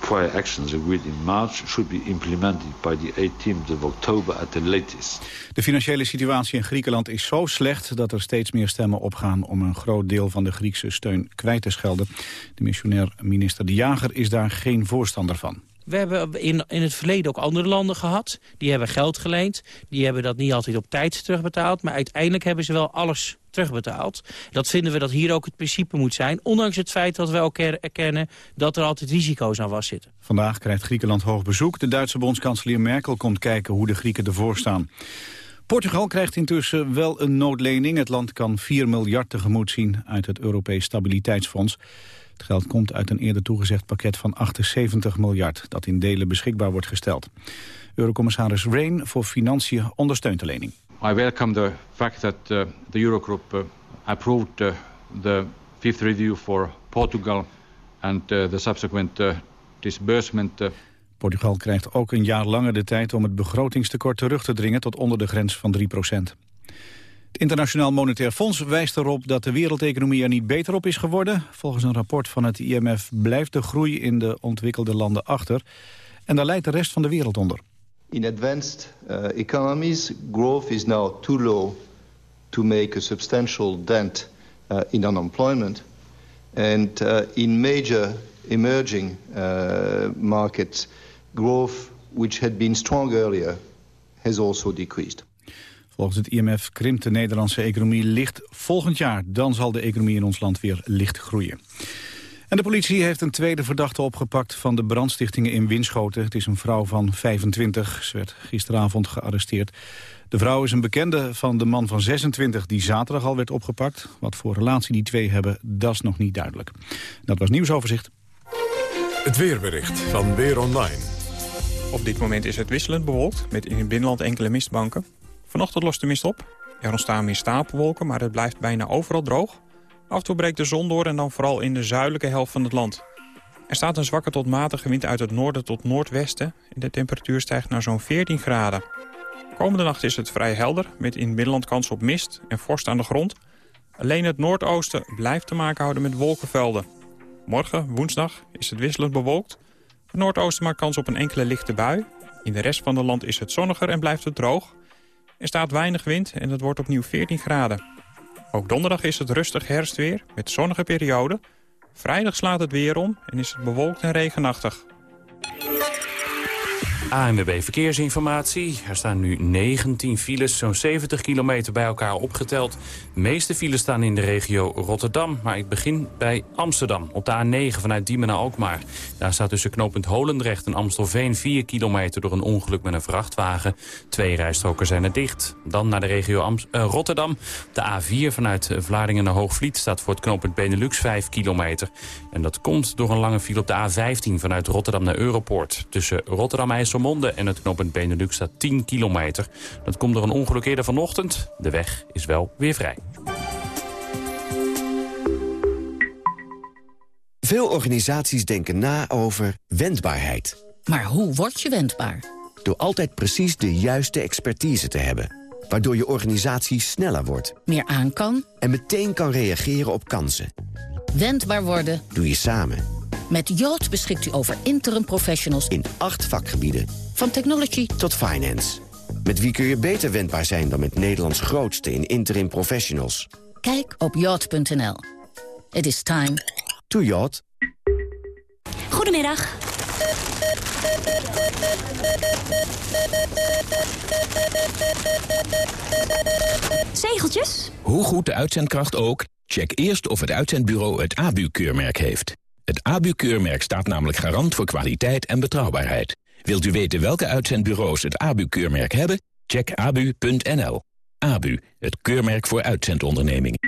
prior actions agreed in March should be implemented by the 18th of October at the latest. De financiële situatie in Griekenland is zo slecht dat er steeds meer stemmen opgaan om een groot deel van de Griekse steun kwijt te schelden. De missionair minister De Jager is daar geen voorstander van. We hebben in, in het verleden ook andere landen gehad. Die hebben geld geleend. Die hebben dat niet altijd op tijd terugbetaald. Maar uiteindelijk hebben ze wel alles terugbetaald. Dat vinden we dat hier ook het principe moet zijn. Ondanks het feit dat we ook erkennen dat er altijd risico's aan vastzitten. Vandaag krijgt Griekenland hoog bezoek. De Duitse bondskanselier Merkel komt kijken hoe de Grieken ervoor staan. Portugal krijgt intussen wel een noodlening. Het land kan 4 miljard tegemoet zien uit het Europees Stabiliteitsfonds. Het geld komt uit een eerder toegezegd pakket van 78 miljard... dat in delen beschikbaar wordt gesteld. Eurocommissaris Rehn voor Financiën ondersteunt de lening. I welcome the fact that uh, the Eurogroup uh, approved uh, the fifth review for Portugal and uh, the subsequent uh, disbursement. Uh, Portugal krijgt ook een jaar langer de tijd om het begrotingstekort terug te dringen tot onder de grens van 3 procent. Het Internationaal Monetair Fonds wijst erop dat de wereldeconomie er niet beter op is geworden. Volgens een rapport van het IMF blijft de groei in de ontwikkelde landen achter. En daar leidt de rest van de wereld onder. In advanced uh, economies, growth is now too low to make a substantial dent uh, in unemployment. And uh, in major emerging markets, growth, which had been strong earlier, has also decreased. Volgens het IMF krimpt de Nederlandse economie licht volgend jaar. Dan zal de economie in ons land weer licht groeien. En de politie heeft een tweede verdachte opgepakt van de brandstichtingen in Winschoten. Het is een vrouw van 25. Ze werd gisteravond gearresteerd. De vrouw is een bekende van de man van 26 die zaterdag al werd opgepakt. Wat voor relatie die twee hebben, dat is nog niet duidelijk. Dat was nieuwsoverzicht. Het weerbericht van Weer Online. Op dit moment is het wisselend bewolkt met in het binnenland enkele mistbanken. Vanochtend lost de mist op. Er ontstaan meer stapelwolken, maar het blijft bijna overal droog. Af en toe breekt de zon door en dan vooral in de zuidelijke helft van het land. Er staat een zwakke tot matige wind uit het noorden tot noordwesten... en de temperatuur stijgt naar zo'n 14 graden. Komende nacht is het vrij helder, met in het kans op mist en vorst aan de grond. Alleen het noordoosten blijft te maken houden met wolkenvelden. Morgen, woensdag, is het wisselend bewolkt. Het noordoosten maakt kans op een enkele lichte bui. In de rest van het land is het zonniger en blijft het droog. Er staat weinig wind en het wordt opnieuw 14 graden. Ook donderdag is het rustig herfstweer met zonnige perioden. Vrijdag slaat het weer om en is het bewolkt en regenachtig. ANWB Verkeersinformatie. Er staan nu 19 files, zo'n 70 kilometer bij elkaar opgeteld. De meeste files staan in de regio Rotterdam. Maar ik begin bij Amsterdam, op de A9 vanuit Diemen naar Alkmaar. Daar staat tussen knooppunt Holendrecht en Amstelveen 4 kilometer... door een ongeluk met een vrachtwagen. Twee rijstroken zijn er dicht. Dan naar de regio uh, Rotterdam. De A4 vanuit Vlaardingen naar Hoogvliet staat voor het knooppunt Benelux 5 kilometer. En dat komt door een lange file op de A15 vanuit Rotterdam naar Europoort. Tussen Rotterdam IJssel Monde en het knooppunt Benelux staat 10 kilometer. Dat komt door een ongeluk eerder vanochtend. De weg is wel weer vrij. Veel organisaties denken na over wendbaarheid. Maar hoe word je wendbaar? Door altijd precies de juiste expertise te hebben. Waardoor je organisatie sneller wordt. Meer aan kan. En meteen kan reageren op kansen. Wendbaar worden. Doe je samen. Met Yacht beschikt u over interim professionals in acht vakgebieden. Van technology tot finance. Met wie kun je beter wendbaar zijn dan met Nederlands grootste in interim professionals? Kijk op yacht.nl. It is time to yacht. Goedemiddag. Zegeltjes? Hoe goed de uitzendkracht ook, check eerst of het uitzendbureau het ABU-keurmerk heeft. Het ABU-keurmerk staat namelijk garant voor kwaliteit en betrouwbaarheid. Wilt u weten welke uitzendbureaus het ABU-keurmerk hebben? Check abu.nl. ABU, het keurmerk voor uitzendondernemingen.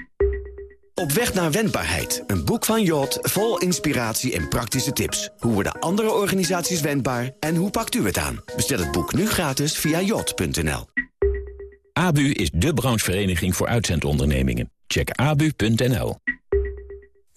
Op weg naar wendbaarheid. Een boek van Jot vol inspiratie en praktische tips. Hoe worden andere organisaties wendbaar en hoe pakt u het aan? Bestel het boek nu gratis via jot.nl. ABU is de branchevereniging voor uitzendondernemingen. Check abu.nl.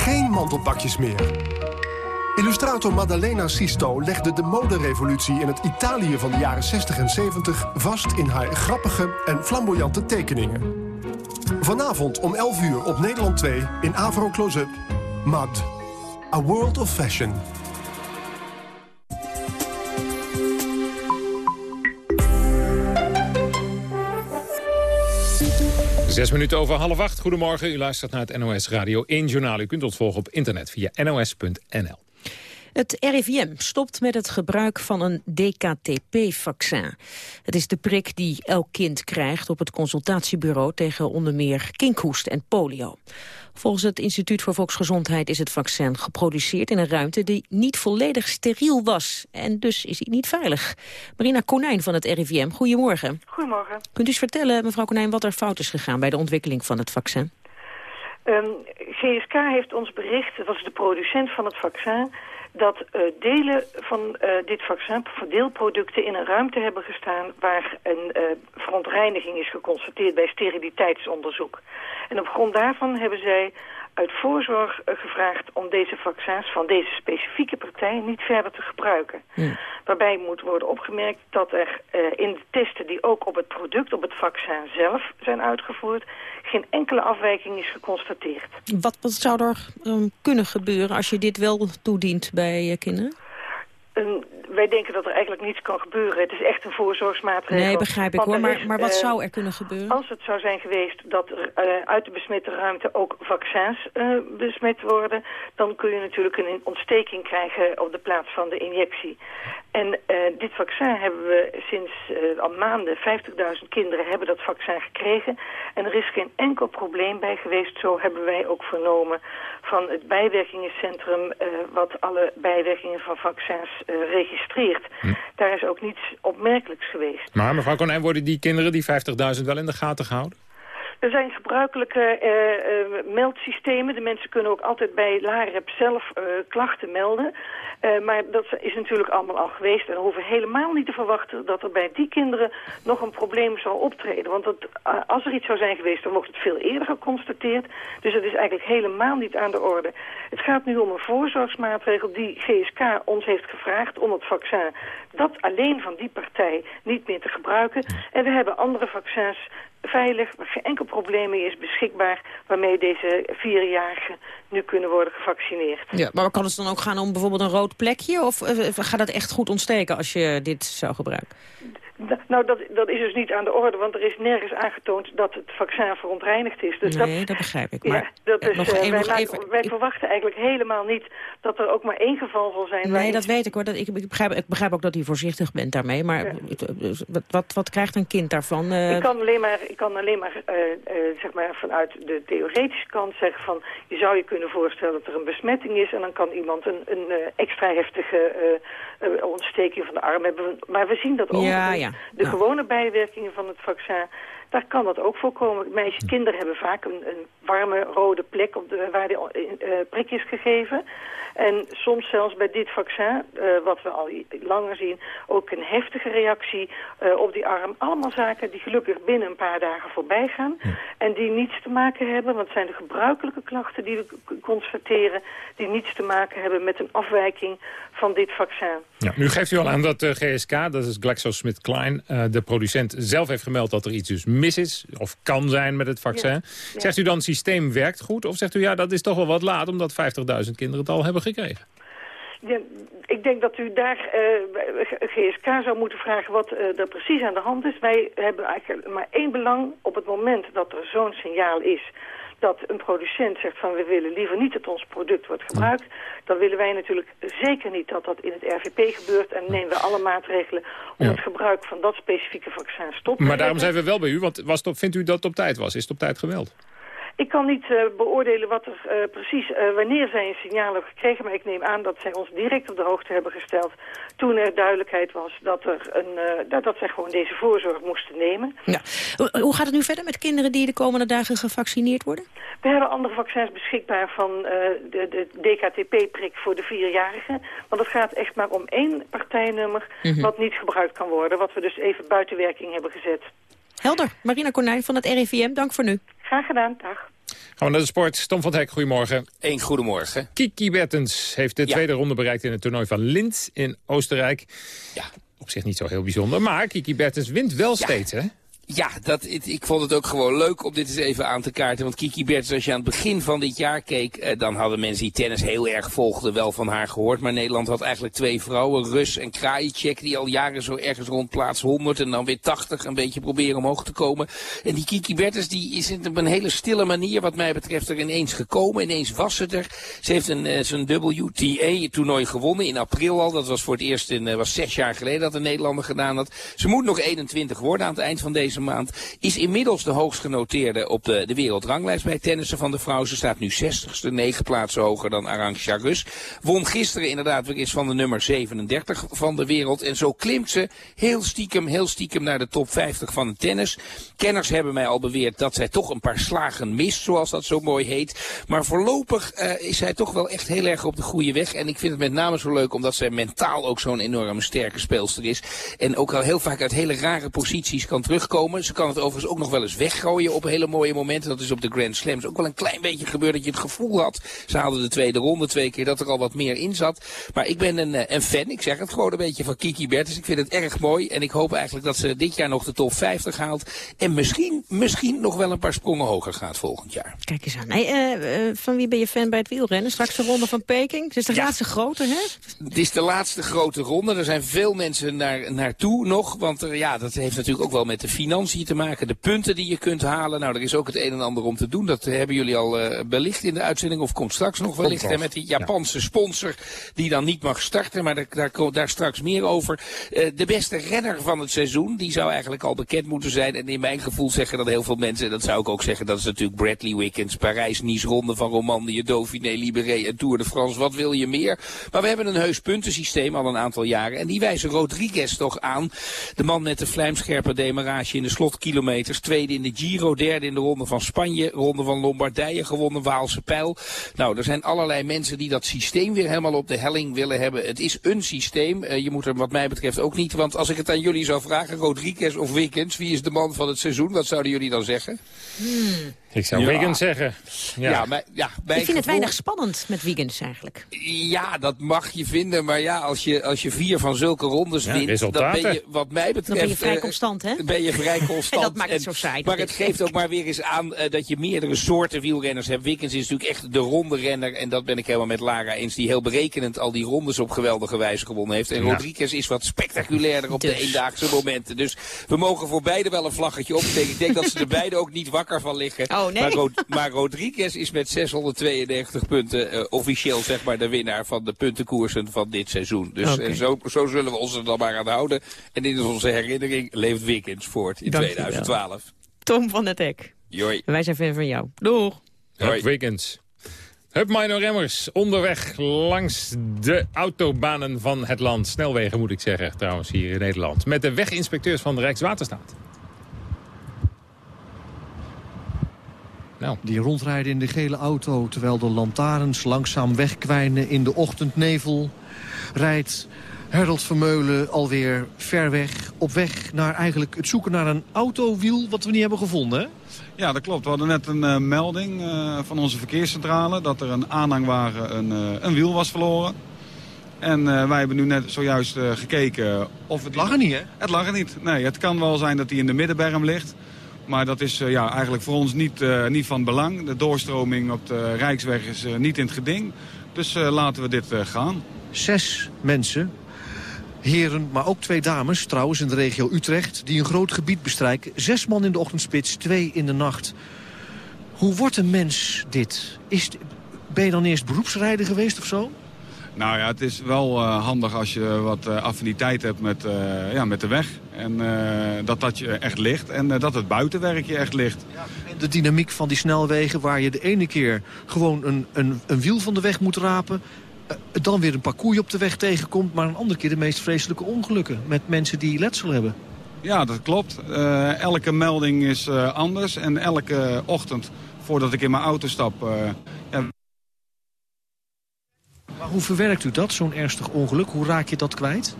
Geen mantelpakjes meer. Illustrator Maddalena Sisto legde de moderevolutie in het Italië van de jaren 60 en 70 vast in haar grappige en flamboyante tekeningen. Vanavond om 11 uur op Nederland 2 in Avro Close-up. Mud. A World of Fashion. Zes minuten over half acht. Goedemorgen, u luistert naar het NOS Radio 1 Journaal. U kunt ons volgen op internet via nos.nl. Het RIVM stopt met het gebruik van een DKTP-vaccin. Het is de prik die elk kind krijgt op het consultatiebureau tegen onder meer kinkhoest en polio. Volgens het Instituut voor Volksgezondheid is het vaccin geproduceerd in een ruimte die niet volledig steriel was. En dus is hij niet veilig. Marina Konijn van het RIVM, goedemorgen. Goedemorgen. Kunt u eens vertellen, mevrouw Konijn, wat er fout is gegaan bij de ontwikkeling van het vaccin? Um, GSK heeft ons bericht, dat was de producent van het vaccin dat uh, delen van uh, dit vaccin, deelproducten, in een ruimte hebben gestaan waar een uh, verontreiniging is geconstateerd bij steriliteitsonderzoek. En op grond daarvan hebben zij uit voorzorg gevraagd om deze vaccins van deze specifieke partij niet verder te gebruiken. Ja. Waarbij moet worden opgemerkt dat er uh, in de testen die ook op het product, op het vaccin zelf zijn uitgevoerd, geen enkele afwijking is geconstateerd. Wat, wat zou er um, kunnen gebeuren als je dit wel toedient bij uh, kinderen? Wij denken dat er eigenlijk niets kan gebeuren. Het is echt een voorzorgsmaatregel. Nee, begrijp ik hoor. Maar, is, maar wat uh, zou er kunnen gebeuren? Als het zou zijn geweest dat er uh, uit de besmette ruimte ook vaccins uh, besmet worden... dan kun je natuurlijk een ontsteking krijgen op de plaats van de injectie. En dit vaccin hebben we sinds al maanden, 50.000 kinderen hebben dat vaccin gekregen. En er is geen enkel probleem bij geweest. Zo hebben wij ook vernomen van het bijwerkingencentrum... wat alle bijwerkingen van vaccins registreert. Hm. Daar is ook niets opmerkelijks geweest. Maar mevrouw Konijn, worden die kinderen, die 50.000, wel in de gaten gehouden? Er zijn gebruikelijke uh, uh, meldsystemen. De mensen kunnen ook altijd bij LAREP zelf uh, klachten melden. maar dat is natuurlijk allemaal al geweest. En we hoeven helemaal niet te verwachten dat er bij die kinderen nog een probleem zal optreden. Want dat, als er iets zou zijn geweest, dan wordt het veel eerder geconstateerd. Dus het is eigenlijk helemaal niet aan de orde. Het gaat nu om een voorzorgsmaatregel die GSK ons heeft gevraagd om het vaccin, dat alleen van die partij, niet meer te gebruiken. En we hebben andere vaccins veilig, geen enkel probleem is beschikbaar... waarmee deze vierjarigen nu kunnen worden gevaccineerd. Ja, maar kan het dan ook gaan om bijvoorbeeld een rood plekje? Of uh, gaat het echt goed ontsteken als je dit zou gebruiken? Nou, dat, dat is dus niet aan de orde, want er is nergens aangetoond dat het vaccin verontreinigd is. Dus nee, dat, dat begrijp ik. Maar, ja, dat is, nog uh, wij, even, wij verwachten eigenlijk helemaal niet dat er ook maar één geval zal zijn. Nee, dat weet ik hoor. Dat, ik, ik, begrijp, ik begrijp ook dat u voorzichtig bent daarmee. Maar ja. wat, wat, wat krijgt een kind daarvan? Uh... Ik kan alleen maar, ik kan alleen maar, uh, zeg maar vanuit de theoretische kant zeggen van... je zou je kunnen voorstellen dat er een besmetting is... en dan kan iemand een, een extra heftige ontsteking van de arm hebben. Maar we zien dat ook. Ja, ja. De gewone bijwerkingen van het vaccin, daar kan dat ook voorkomen. Meisjes, kinderen hebben vaak een, een warme rode plek op de, waar de uh, prik is gegeven. En soms zelfs bij dit vaccin, uh, wat we al langer zien, ook een heftige reactie uh, op die arm. Allemaal zaken die gelukkig binnen een paar dagen voorbij gaan. Ja. En die niets te maken hebben, want het zijn de gebruikelijke klachten die we constateren, die niets te maken hebben met een afwijking van dit vaccin. Ja, nu geeft u al aan dat de GSK, dat is GlaxoSmithKline, de producent zelf heeft gemeld dat er iets dus mis is, of kan zijn met het vaccin. Ja. Zegt u dan het systeem werkt goed? Of zegt u ja, dat is toch wel wat laat, omdat 50.000 kinderen het al hebben gekregen? Ja, ik denk dat u daar uh, GSK zou moeten vragen wat uh, er precies aan de hand is. Wij hebben eigenlijk maar één belang op het moment dat er zo'n signaal is dat een producent zegt van we willen liever niet dat ons product wordt gebruikt, dan willen wij natuurlijk zeker niet dat dat in het RVP gebeurt en nemen we alle maatregelen om Ja. het gebruik van dat specifieke vaccin stop te Maar daarom zijn we wel bij u, want was het op- vindt u dat het op tijd was? Is het op tijd geweld? Ik kan niet eh, beoordelen wat er eh, precies, eh, wanneer zij een signaal hebben gekregen, maar ik neem aan dat zij ons direct op de hoogte hebben gesteld toen er duidelijkheid was dat, er een, dat, dat zij gewoon deze voorzorg moesten nemen. Ja. Hoe- gaat het nu verder met kinderen die de komende dagen gevaccineerd worden? We hebben andere vaccins beschikbaar van de, de DKTP-prik voor de vierjarigen. Want het gaat echt maar om één partijnummer Mhm. wat niet gebruikt kan worden. Wat we dus even buiten werking hebben gezet. Helder. Marina Konijn van het RIVM, dank voor nu. Graag gedaan, dag. Gaan we naar de sport. Tom van Hek, goedemorgen. Eén goedemorgen. Kiki Bertens heeft de Ja. tweede ronde bereikt in het toernooi van Linz in Oostenrijk. Ja. Op zich niet zo heel bijzonder, maar Kiki Bertens wint wel steeds, hè? Ja, dat, ik, ik vond het ook gewoon leuk om dit eens even aan te kaarten. Want Kiki Bertens, als je aan het begin van dit jaar keek... Eh, dan hadden mensen die tennis heel erg volgden wel van haar gehoord. Maar Nederland had eigenlijk twee vrouwen, Rus en Krajicek... die al jaren zo ergens rond plaats 100 en dan weer 80 een beetje proberen omhoog te komen. En die Kiki Bertens die is op een hele stille manier wat mij betreft er ineens gekomen. Ineens was ze er. Ze heeft een, eh, zijn WTA-toernooi gewonnen in april al. Dat was voor het eerst in, eh, was zes jaar geleden dat een Nederlander gedaan had. Ze moet nog 21 worden aan het eind van deze maand. Is inmiddels de hoogst genoteerde op de, de wereldranglijst bij tennissen van de vrouw. Ze staat nu 60ste, negen plaatsen hoger dan Arantxa Rus. Won gisteren inderdaad weer eens van de nummer 37 van de wereld. En zo klimt ze heel stiekem, heel stiekem naar de top 50 van het tennis. Kenners hebben mij al beweerd dat zij toch een paar slagen mist, zoals dat zo mooi heet. Maar voorlopig eh, is zij toch wel echt heel erg op de goede weg. En ik vind het met name zo leuk omdat zij mentaal ook zo'n enorme sterke speelster is. En ook al heel vaak uit hele rare posities kan terugkomen. Ze kan het overigens ook nog wel eens weggooien op hele mooie momenten. Dat is op de Grand Slams ook wel een klein beetje gebeurd dat je het gevoel had. Ze haalden de tweede ronde twee keer dat er al wat meer in zat. Maar ik ben een, eh, een fan, ik zeg het gewoon een beetje van Kiki Bertens. Ik vind het erg mooi en ik hoop eigenlijk dat ze dit jaar nog de top 50 haalt. En misschien, misschien nog wel een paar sprongen hoger gaat volgend jaar. Kijk eens aan. Hey, eh, eh, van wie ben je fan bij het wielrennen? Straks de ronde van Peking. Het is de laatste grote, hè? Het is de laatste grote ronde. Er zijn veel mensen naar, naartoe nog. Want er, ja, dat heeft natuurlijk ook wel met de financiën te maken. De punten die je kunt halen. Nou, er is ook het een en ander om te doen. Dat hebben jullie al eh, belicht in de uitzending. Of komt straks nog wellicht. hè, met die Japanse sponsor die dan niet mag starten. Maar daar, daar, straks meer over. Eh, de beste renner van het seizoen. Die zou eigenlijk al bekend moeten zijn. En in mijn gevoel zeggen dat heel veel mensen. En dat zou ik ook zeggen. Dat is natuurlijk Bradley Wiggins. Parijs-Nice Ronde van Romandie. Dauphiné Libéré en Tour de France. Wat wil je meer? Maar we hebben een heus puntensysteem al een aantal jaren. En die wijzen Rodriguez toch aan. De man met de vlijmscherpe demarage in de slotkilometers. Tweede in de Giro, derde in de Ronde van Spanje. Ronde van Lombardije gewonnen, Waalse pijl. Nou, er zijn allerlei mensen die dat systeem weer helemaal op de helling willen hebben. Het is een systeem. Eh, je moet er wat mij betreft ook niet. Want als ik het aan jullie zou vragen, Rodriguez of Wiggins, wie is de man van het seizoen? Wat zouden jullie dan zeggen? Ik zou Ja. Wiggins zeggen. Ja. Ja, maar, ja, Ik vind het weinig spannend met Wiggins eigenlijk. Ja, dat mag je vinden. Maar ja, als je, als je vier van zulke rondes Ja, wint, dan resultaten. ben je wat mij betreft... Dan ben je vrij eh, constant, hè? ben je vrij constant. Dat maakt het zo saai, Maar het geeft ook maar weer eens aan eh, dat je meerdere soorten wielrenners hebt. Wiggins is natuurlijk echt de ronde renner. En dat ben ik helemaal met Lara eens. Die heel berekenend al die rondes op geweldige wijze gewonnen heeft. En Ja. Rodriguez is wat spectaculairder op de Dus. eendaagse momenten. Dus we mogen voor beide wel een vlaggetje opsteken. Ik denk dat ze er beide ook niet wakker van liggen. Oh, nee. Maar, Rod- maar Rodriguez is met 692 punten eh, officieel zeg maar de winnaar van de puntenkoersen van dit seizoen. Dus eh, zo, zo zullen we ons er dan maar aan houden. En in onze herinnering leeft Wiggins voort in Dank je 2012. Tom van het Hek. Joi. Wij zijn fan van jou. Doeg. Hup Wiggins. Hup Mino Remmers, onderweg langs de autobanen van het land. Snelwegen moet ik zeggen, trouwens, hier in Nederland. Met de weginspecteurs van de Rijkswaterstaat. Nou. Die rondrijden in de gele auto terwijl de lantaarns langzaam wegkwijnen in de ochtendnevel. Rijdt Harold Vermeulen alweer ver weg. Op weg naar eigenlijk het zoeken naar een autowiel wat we niet hebben gevonden. hè? Ja, dat klopt. We hadden net een eh, melding eh, van onze verkeerscentrale... dat er een aanhangwagen een, eh, een wiel was verloren. En eh, wij hebben nu net zojuist eh, gekeken of het... lag er niet, hè? Het lag er niet. Nee, het kan wel zijn dat hij in de middenberm ligt. Maar dat is ja, eigenlijk voor ons niet, niet van belang. De doorstroming op de Rijksweg is niet in het geding. Dus laten we dit gaan. Zes mensen heren, maar ook twee dames, trouwens in de regio Utrecht... die een groot gebied bestrijken. Zes man in de ochtendspits, twee in de nacht. Hoe wordt een mens dit? Is, ben je dan eerst beroepsrijder geweest of zo? Nou ja, het is wel uh, handig als je wat uh, affiniteit hebt met, uh, ja, met de weg. En dat dat je echt ligt en dat het buitenwerk je echt ligt. En de dynamiek van die snelwegen waar je de ene keer gewoon een, een, een wiel van de weg moet rapen... dan weer een parcours op de weg tegenkomt... maar een andere keer de meest vreselijke ongelukken met mensen die letsel hebben. Ja, dat klopt. elke melding is anders en elke ochtend voordat ik in mijn auto stap... Ja, hoe verwerkt u dat, zo'n ernstig ongeluk? Hoe raak je dat kwijt?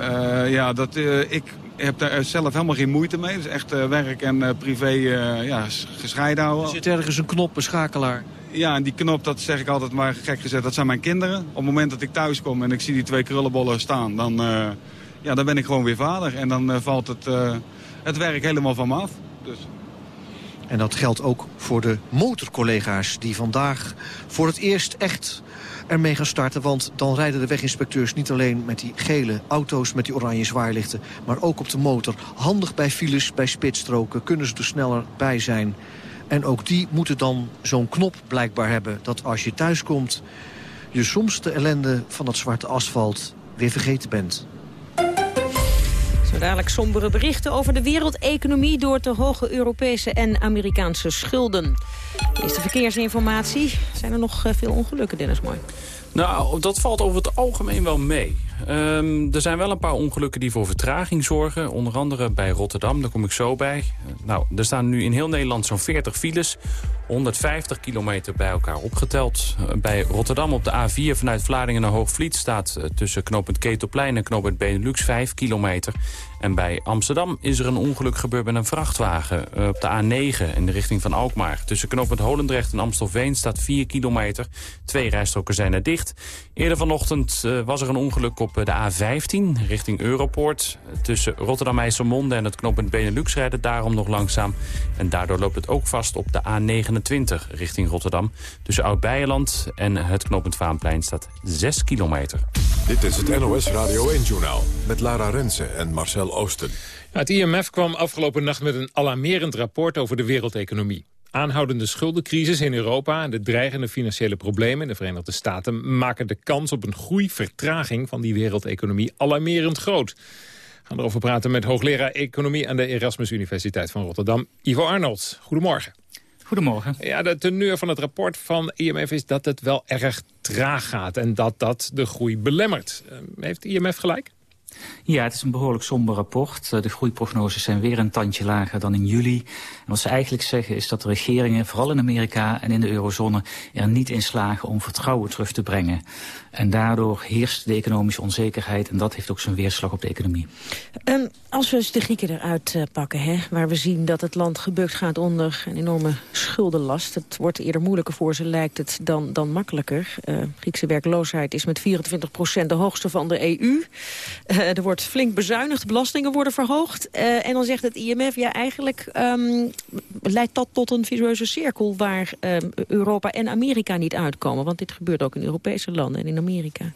Uh, ja, dat, uh, ik heb daar zelf helemaal geen moeite mee. Dus echt uh, werk en privé ja, gescheiden houden. Er zit ergens een knop, een schakelaar. Ja, en die knop, dat zeg ik altijd maar gek gezegd, dat zijn mijn kinderen. Op het moment dat ik thuis kom en ik zie die twee krullenbollen staan, dan, ja, dan ben ik gewoon weer vader. En dan valt het, het werk helemaal van me af. Dus. En dat geldt ook voor de motorcollega's die vandaag voor het eerst echt ermee gaan starten. Want dan rijden de weginspecteurs niet alleen met die gele auto's... met die oranje zwaarlichten, maar ook op de motor. Handig bij files, bij spitsstroken, kunnen ze er sneller bij zijn. En ook die moeten dan zo'n knop blijkbaar hebben... dat als je thuis komt, je soms de ellende van dat zwarte asfalt weer vergeten bent. Dadelijk sombere berichten over de wereldeconomie... door te hoge Europese en Amerikaanse schulden. Eerste verkeersinformatie. Zijn er nog eh, veel ongelukken, Dennis Mooi? Nou, dat valt over het algemeen wel mee. Um, er zijn wel een paar ongelukken die voor vertraging zorgen. Onder andere bij Rotterdam, daar kom ik zo bij. Nou, er staan nu in heel Nederland zo'n 40 files. 150 kilometer bij elkaar opgeteld. Bij Rotterdam op de A4 vanuit Vlaardingen naar Hoogvliet... staat eh, tussen knooppunt Ketelplein en knooppunt Benelux 5 kilometer. En bij Amsterdam is er een ongeluk gebeurd met een vrachtwagen eh, op de A9 in de richting van Alkmaar. Tussen knooppunt Holendrecht en Amstelveen staat 4 kilometer. Twee rijstroken zijn er dicht. Eerder vanochtend uh, was er een ongeluk op de A15 richting Europoort. Tussen Rotterdam-IJsselmonde en het knooppunt Benelux rijden daarom nog langzaam. En daardoor loopt het ook vast op de A29 richting Rotterdam. Tussen Oud-Beijerland en het knooppunt Vaanplein staat 6 kilometer. Dit is het NOS Radio 1-journaal met Lara Rensen en Marcel Oosten. Het IMF kwam afgelopen nacht met een alarmerend rapport over de wereldeconomie. Aanhoudende schuldencrisis in Europa en de dreigende financiële problemen in de Verenigde Staten maken de kans op een groeivertraging van die wereldeconomie alarmerend groot. We gaan erover praten met hoogleraar Economie aan de Erasmus Universiteit van Rotterdam, Ivo Arnold. Goedemorgen. Goedemorgen. Ja, de teneur van het rapport van IMF is dat het wel erg traag gaat en dat dat de groei belemmert. Ehm, heeft IMF gelijk? Ja, het is een behoorlijk somber rapport. Eh, de groeiprognoses zijn weer een tandje lager dan in juli. En wat ze eigenlijk zeggen is dat de regeringen, vooral in Amerika en in de eurozone, er niet in slagen om vertrouwen terug te brengen. En daardoor heerst de economische onzekerheid en dat heeft ook zijn weerslag op de economie. Um, als we eens de Grieken eruit uh, pakken, hè, waar we zien dat het land gebukt gaat onder een enorme schuldenlast. Het wordt eerder moeilijker voor ze, lijkt het, dan, dan makkelijker. Uh, Griekse werkloosheid is met 24 procent de hoogste van de EU. Uh, er wordt flink bezuinigd, belastingen worden verhoogd. en dan zegt het IMF, ja eigenlijk um, leidt dat tot een visueuze cirkel... waar um, Europa en Amerika niet uitkomen. Want dit gebeurt ook in Europese landen en in Amerika.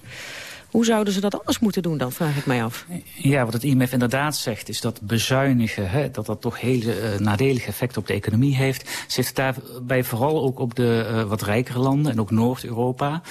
Hoe zouden ze dat anders moeten doen dan, vraag ik mij af. Ja, wat het IMF inderdaad zegt is dat bezuinigen... Hè, dat dat toch hele uh, nadelige effecten op de economie heeft. Zit daarbij vooral ook op de uh, wat rijkere landen en ook Noord-Europa.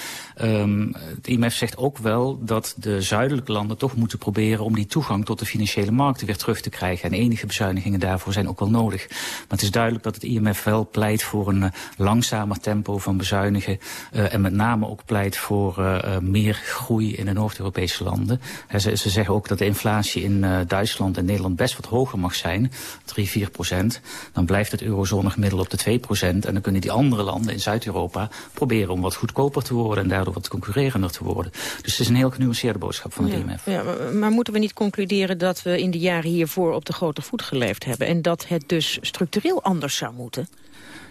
Um, het IMF zegt ook wel dat de zuidelijke landen toch moeten proberen... om die toegang tot de financiële markten weer terug te krijgen. En enige bezuinigingen daarvoor zijn ook wel nodig. Maar het is duidelijk dat het IMF wel pleit voor een uh, langzamer tempo van bezuinigen. en met name ook pleit voor meer groei een Noord-Europese landen. Ze, ze, zeggen ook dat de inflatie in uh, Duitsland en Nederland best wat hoger mag zijn. 3, 4 procent. Dan blijft het eurozone gemiddeld op de 2 procent. En dan kunnen die andere landen in Zuid-Europa proberen om wat goedkoper te worden. En daardoor wat concurrerender te worden. Dus het is een heel genuanceerde boodschap van het ja, IMF. Ja, maar moeten we niet concluderen dat we in de jaren hiervoor op de grote voet geleefd hebben. En dat het dus structureel anders zou moeten?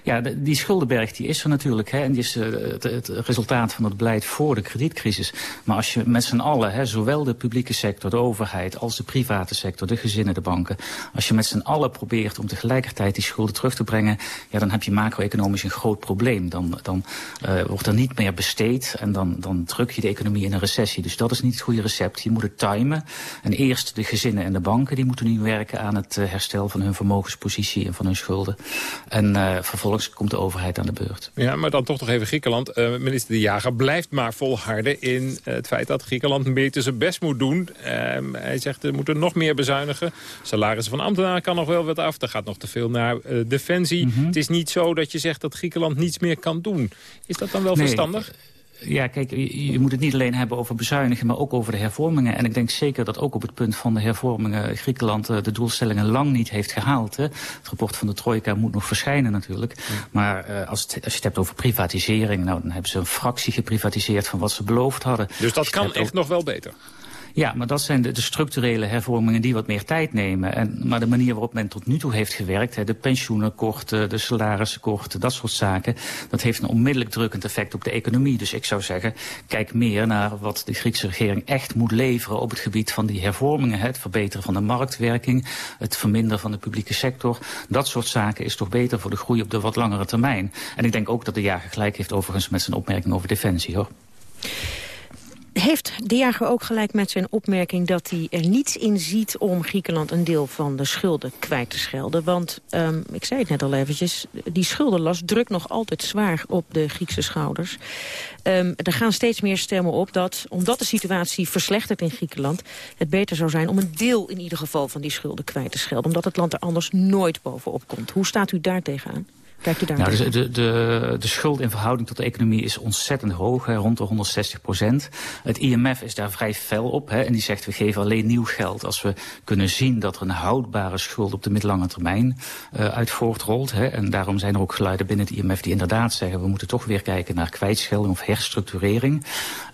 Ja, die schuldenberg die is er natuurlijk. Hè, en die is uh, het, het, resultaat van het beleid voor de kredietcrisis. Maar als je met z'n allen, hè, zowel de publieke sector, de overheid... als de private sector, de gezinnen, de banken... als je met z'n allen probeert om tegelijkertijd die schulden terug te brengen... ja, dan heb je macro-economisch een groot probleem. Dan, dan uh, wordt er niet meer besteed en dan, dan druk je de economie in een recessie. Dus dat is niet het goede recept. Je moet het timen. En eerst de gezinnen en de banken die moeten nu werken aan het uh, herstel van hun vermogenspositie en van hun schulden. En vervolgens komt de overheid aan de beurt. Ja, maar dan toch nog even Griekenland. Uh, minister De Jager blijft maar volharden in het feit dat Griekenland beetje zijn best moet doen. Uh, hij zegt er moeten nog meer bezuinigen. Salarissen van ambtenaren kan nog wel wat af. Er gaat nog te veel naar defensie. Mm -hmm. Het is niet zo dat je zegt dat Griekenland niets meer kan doen. Is dat dan wel nee. verstandig? Ja, kijk, je, moet het niet alleen hebben over bezuinigen, maar ook over de hervormingen. En ik denk zeker dat ook op het punt van de hervormingen Griekenland uh, de doelstellingen lang niet heeft gehaald. Hè. Het rapport van de Trojka moet nog verschijnen natuurlijk. Ja. Maar uh, als, het, als je het hebt over privatisering, nou, dan hebben ze een fractie geprivatiseerd van wat ze beloofd hadden. Dus dat kan echt over... nog wel beter? Ja, maar dat zijn de, structurele hervormingen die wat meer tijd nemen. En, maar de manier waarop men tot nu toe heeft gewerkt, hè, de pensioenenkorten, de salarissenkorten, dat soort zaken, dat heeft een onmiddellijk drukkend effect op de economie. Dus ik zou zeggen, kijk meer naar wat de Griekse regering echt moet leveren op het gebied van die hervormingen. Hè, het verbeteren van de marktwerking, het verminderen van de publieke sector. Dat soort zaken is toch beter voor de groei op de wat langere termijn. En ik denk ook dat de jager gelijk heeft overigens met zijn opmerking over defensie hoor. Heeft de ook gelijk met zijn opmerking dat hij er niets in ziet om Griekenland een deel van de schulden kwijt te schelden? Want, um, ik zei het net al eventjes, die schuldenlast drukt nog altijd zwaar op de Griekse schouders. Um, er gaan steeds meer stemmen op dat, omdat de situatie verslechtert in Griekenland, het beter zou zijn om een deel in ieder geval van die schulden kwijt te schelden. Omdat het land er anders nooit bovenop komt. Hoe staat u daar tegenaan? Kijkt u daar nou, de, de, de, de schuld in verhouding tot de economie is ontzettend hoog, hè, rond de 160 procent. Het IMF is daar vrij fel op hè, en die zegt we geven alleen nieuw geld als we kunnen zien dat er een houdbare schuld op de middellange termijn uh, uit voortrolt. Hè. En daarom zijn er ook geluiden binnen het IMF die inderdaad zeggen we moeten toch weer kijken naar kwijtschelding of herstructurering.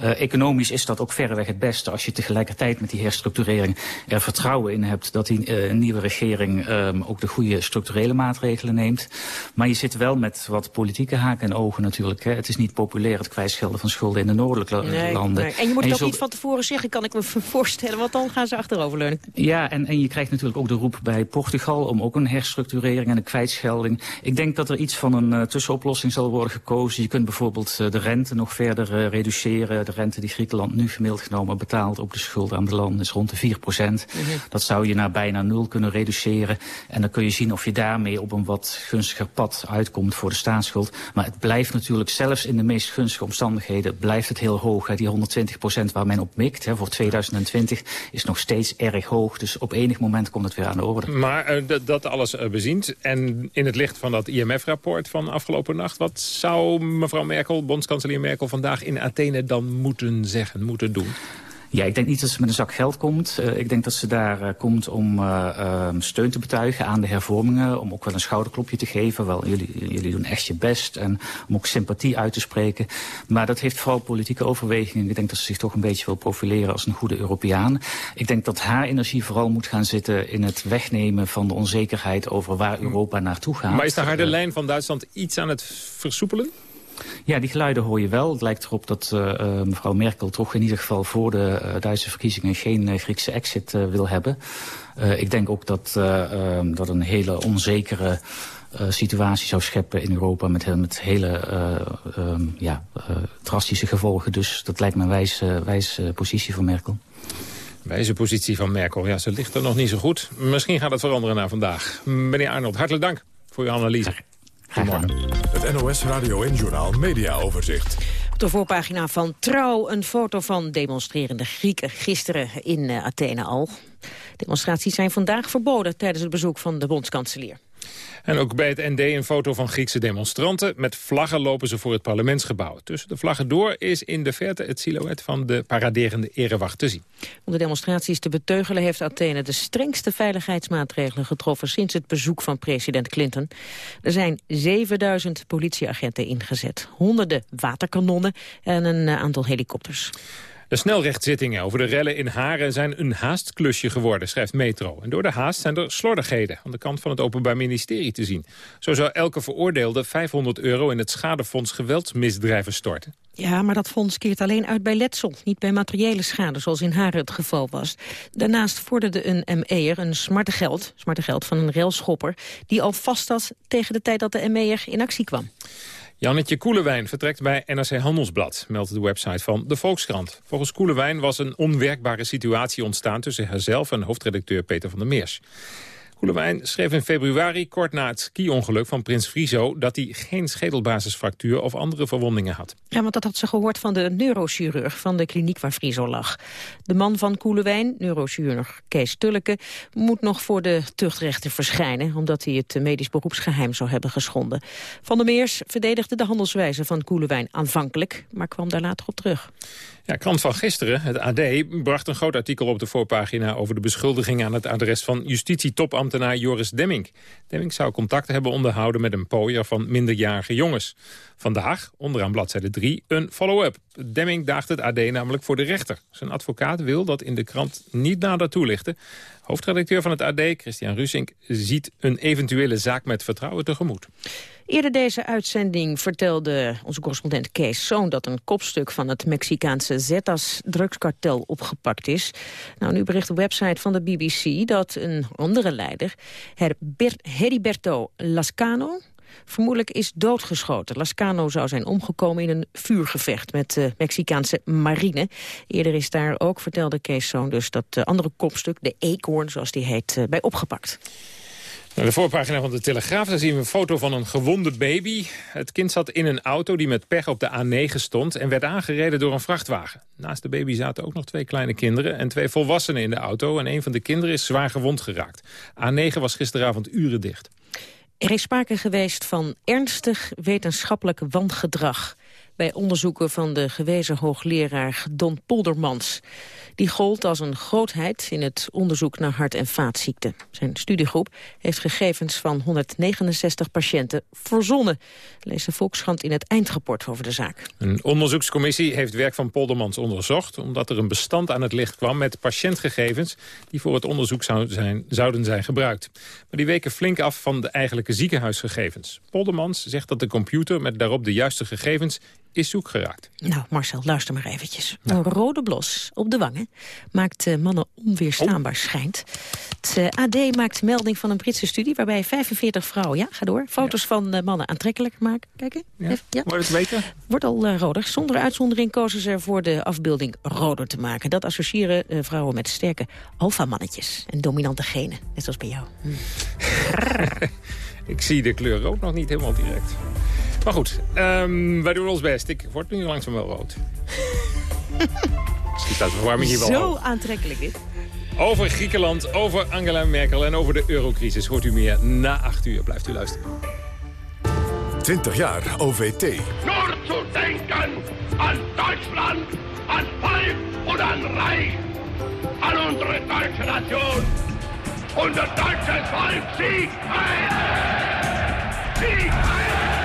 Uh, economisch is dat ook verreweg het beste als je tegelijkertijd met die herstructurering er vertrouwen in hebt dat die uh, nieuwe regering um, ook de goede structurele maatregelen neemt. Maar je zit wel met wat politieke haken en ogen natuurlijk. Hè. Het is niet populair het kwijtschelden van schulden in de noordelijke nee, landen. Nee. En je moet het ook zult... niet van tevoren zeggen, kan ik me voorstellen. Want dan gaan ze achteroverleunen. Ja, en, en je krijgt natuurlijk ook de roep bij Portugal... om ook een herstructurering en een kwijtschelding. Ik denk dat er iets van een uh, tussenoplossing zal worden gekozen. Je kunt bijvoorbeeld uh, de rente nog verder uh, reduceren. De rente die Griekenland nu gemiddeld genomen betaalt... op de schulden aan de landen is rond de 4 procent. Mm -hmm. Dat zou je naar bijna nul kunnen reduceren. En dan kun je zien of je daarmee op een wat gunstiger pad uitkomt voor de staatsschuld. Maar het blijft natuurlijk, zelfs in de meest gunstige omstandigheden, blijft het heel hoog. Die 120 procent waar men op mikt hè, voor 2020 is nog steeds erg hoog. Dus op enig moment komt het weer aan de orde. Maar uh, dat alles uh, beziend en in het licht van dat IMF-rapport van afgelopen nacht... wat zou mevrouw Merkel, bondskanselier Merkel, vandaag in Athene dan moeten zeggen, moeten doen? Ja, ik denk niet dat ze met een zak geld komt. Uh, ik denk dat ze daar uh, komt om uh, uh, steun te betuigen aan de hervormingen. Om ook wel een schouderklopje te geven. Wel, jullie, jullie doen echt je best. En om ook sympathie uit te spreken. Maar dat heeft vooral politieke overwegingen. Ik denk dat ze zich toch een beetje wil profileren als een goede Europeaan. Ik denk dat haar energie vooral moet gaan zitten in het wegnemen van de onzekerheid over waar Europa naartoe gaat. Maar is de harde lijn van Duitsland iets aan het versoepelen? Ja, die geluiden hoor je wel. Het lijkt erop dat uh, mevrouw Merkel toch in ieder geval voor de uh, Duitse verkiezingen geen Griekse exit wil hebben. ik denk ook dat dat een hele onzekere situatie zou scheppen in Europa met, met hele um, ja, drastische gevolgen. Dus dat lijkt me een wijze wijs, positie van Merkel. Wijze positie van Merkel. Ja, ze ligt er nog niet zo goed. Misschien gaat het veranderen na vandaag. Meneer Arnold, hartelijk dank voor uw analyse. Goedemorgen. Het NOS Radio en Journaal Media Overzicht. Op de voorpagina van Trouw een foto van demonstrerende Grieken gisteren in uh, Athene al. Demonstraties zijn vandaag verboden tijdens het bezoek van de bondskanselier. En ook bij het ND een foto van Griekse demonstranten. Met vlaggen lopen ze voor het parlementsgebouw. Tussen de vlaggen door is in de verte het silhouet van de paraderende erewacht te zien. Om de demonstraties te beteugelen heeft Athene de strengste veiligheidsmaatregelen getroffen sinds het bezoek van president Clinton. Er zijn 7000 politieagenten ingezet, honderden waterkanonnen en een aantal helikopters. De snelrechtzittingen over de rellen in Haren zijn een haastklusje geworden, schrijft Metro. En door de haast zijn er slordigheden aan de kant van het Openbaar Ministerie te zien. Zo zou elke veroordeelde 500 euro in het schadefonds geweldsmisdrijven storten. Ja, maar dat fonds keert alleen uit bij letsel, niet bij materiële schade, zoals in Haren het geval was. Daarnaast vorderde een ME'er een smarte geld, smarte geld van een railschopper, die al vast was tegen de tijd dat de ME'er in actie kwam. Jannetje Koelewijn vertrekt bij NRC Handelsblad, meldt de website van de Volkskrant. Volgens Koelewijn was een onwerkbare situatie ontstaan tussen haarzelf en hoofdredacteur Peter van der Meers. Koelewijn schreef in februari, kort na het ski-ongeluk van Prins Friso... dat hij geen schedelbasisfractuur of andere verwondingen had. Ja, want dat had ze gehoord van de neurochirurg van de kliniek waar Friso lag. De man van Koelewijn, neurochirurg Kees Tulleke... moet nog voor de tuchtrechter verschijnen... omdat hij het medisch beroepsgeheim zou hebben geschonden. Van der Meers verdedigde de handelswijze van Koelewijn aanvankelijk... maar kwam daar later op terug. Ja, krant van gisteren, het AD, bracht een groot artikel op de voorpagina... over de beschuldigingen aan het adres van justitietopambtenaar Joris Demming. Demming zou contacten hebben onderhouden met een pooier van minderjarige jongens. Vandaag, onderaan bladzijde 3, een follow-up. Demming daagt het AD namelijk voor de rechter. Zijn advocaat wil dat in de krant niet nader toelichten. Hoofdredacteur van het AD, Christian Rusink, ziet een eventuele zaak met vertrouwen tegemoet. Eerder deze uitzending vertelde onze correspondent Kees Zoon... dat een kopstuk van het Mexicaanse Zetas drugskartel opgepakt is. Nou, nu bericht de website van de BBC dat een andere leider... Heriberto Lascano, vermoedelijk is doodgeschoten. Lascano zou zijn omgekomen in een vuurgevecht met de Mexicaanse marine. Eerder is daar ook, vertelde Kees Zoon, dus dat eh, andere kopstuk, de Eekhoorn zoals die heet, eh, bij opgepakt. Op de voorpagina van de Telegraaf daar zien we een foto van een gewonde baby. Het kind zat in een auto die met pech op de A9 stond... en werd aangereden door een vrachtwagen. Naast de baby zaten ook nog twee kleine kinderen... en twee volwassenen in de auto. En een van de kinderen is zwaar gewond geraakt. A9 was gisteravond uren dicht. Er is sprake geweest van ernstig wetenschappelijk wangedrag bij onderzoeken van de gewezen hoogleraar Don Poldermans. Die gold als een grootheid in het onderzoek naar hart- en vaatziekten. Zijn studiegroep heeft gegevens van 169 patiënten verzonnen. Lees de Volkskrant in het eindrapport over de zaak. Een onderzoekscommissie heeft werk van Poldermans onderzocht... omdat er een bestand aan het licht kwam met patiëntgegevens... die voor het onderzoek zijn, zouden zijn gebruikt. Maar die weken flink af van de eigenlijke ziekenhuisgegevens. Poldermans zegt dat de computer met daarop de juiste gegevens is zoek geraakt. Nou, Marcel, luister maar eventjes. Een rode blos op de wangen maakt uh, mannen onweerstaanbaar schijnt. Het uh, AD maakt melding van een Britse studie... waarbij 45 vrouwen, ja, ga door, foto's van uh, mannen aantrekkelijk maken. Kijken? Ja. Even, ja. Wordt het weten? Wordt al roder. Zonder uitzondering kozen ze ervoor de afbeelding roder te maken. Dat associëren vrouwen met sterke alfamannetjes en dominante genen. Net zoals bij jou. Hm. Ik zie de kleur rood nog niet helemaal direct. Maar goed, um, wij doen ons best. Ik word nu langzaam wel rood. Misschien staat de verwarming hier wel Zo hoog. aantrekkelijk is. Over Griekenland, over Angela Merkel en over de eurocrisis hoort u meer na 8 uur. Blijft u luisteren. 20 jaar OVT. Nur zu denken an Deutschland, an Volk und an Reich, an unsere deutsche Nation. Unser deutsches Volk siegt heil! Siegt heil!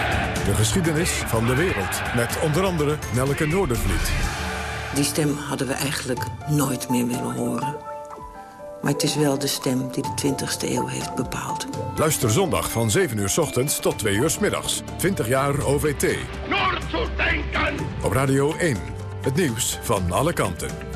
De geschiedenis van de wereld. Met onder andere Nelke Noordervliet. Die stem hadden we eigenlijk nooit meer willen horen. Maar het is wel de stem die de 20e eeuw heeft bepaald. Luister zondag van 7 uur s ochtends tot 2 uur s middags. 20 jaar OVT. Zu denken! Op Radio 1. Het nieuws van alle kanten.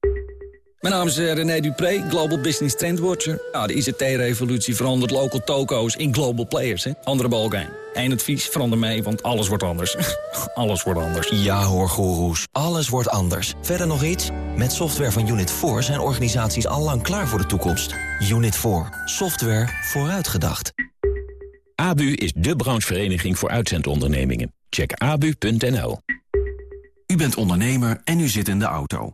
Mijn naam is eh, René Dupré, Global Business Trendwatcher. Nou, de ICT-revolutie verandert local toko's in global players. Hè? Andere balkijn. Eén advies, verander mee, want alles wordt anders. alles wordt anders. Ja hoor, goeroes. Alles wordt anders. Verder nog iets? Met software van Unit 4 zijn organisaties al lang klaar voor de toekomst. Unit 4. Software vooruitgedacht. ABU is de branchevereniging voor uitzendondernemingen. Check abu.nl. U bent ondernemer en u zit in de auto.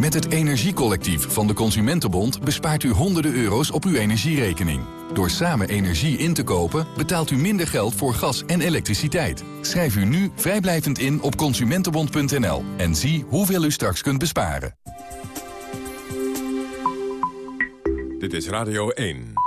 Met het Energiecollectief van de Consumentenbond bespaart u honderden euro's op uw energierekening. Door samen energie in te kopen betaalt u minder geld voor gas en elektriciteit. Schrijf u nu vrijblijvend in op consumentenbond.nl en zie hoeveel u straks kunt besparen. Dit is Radio 1.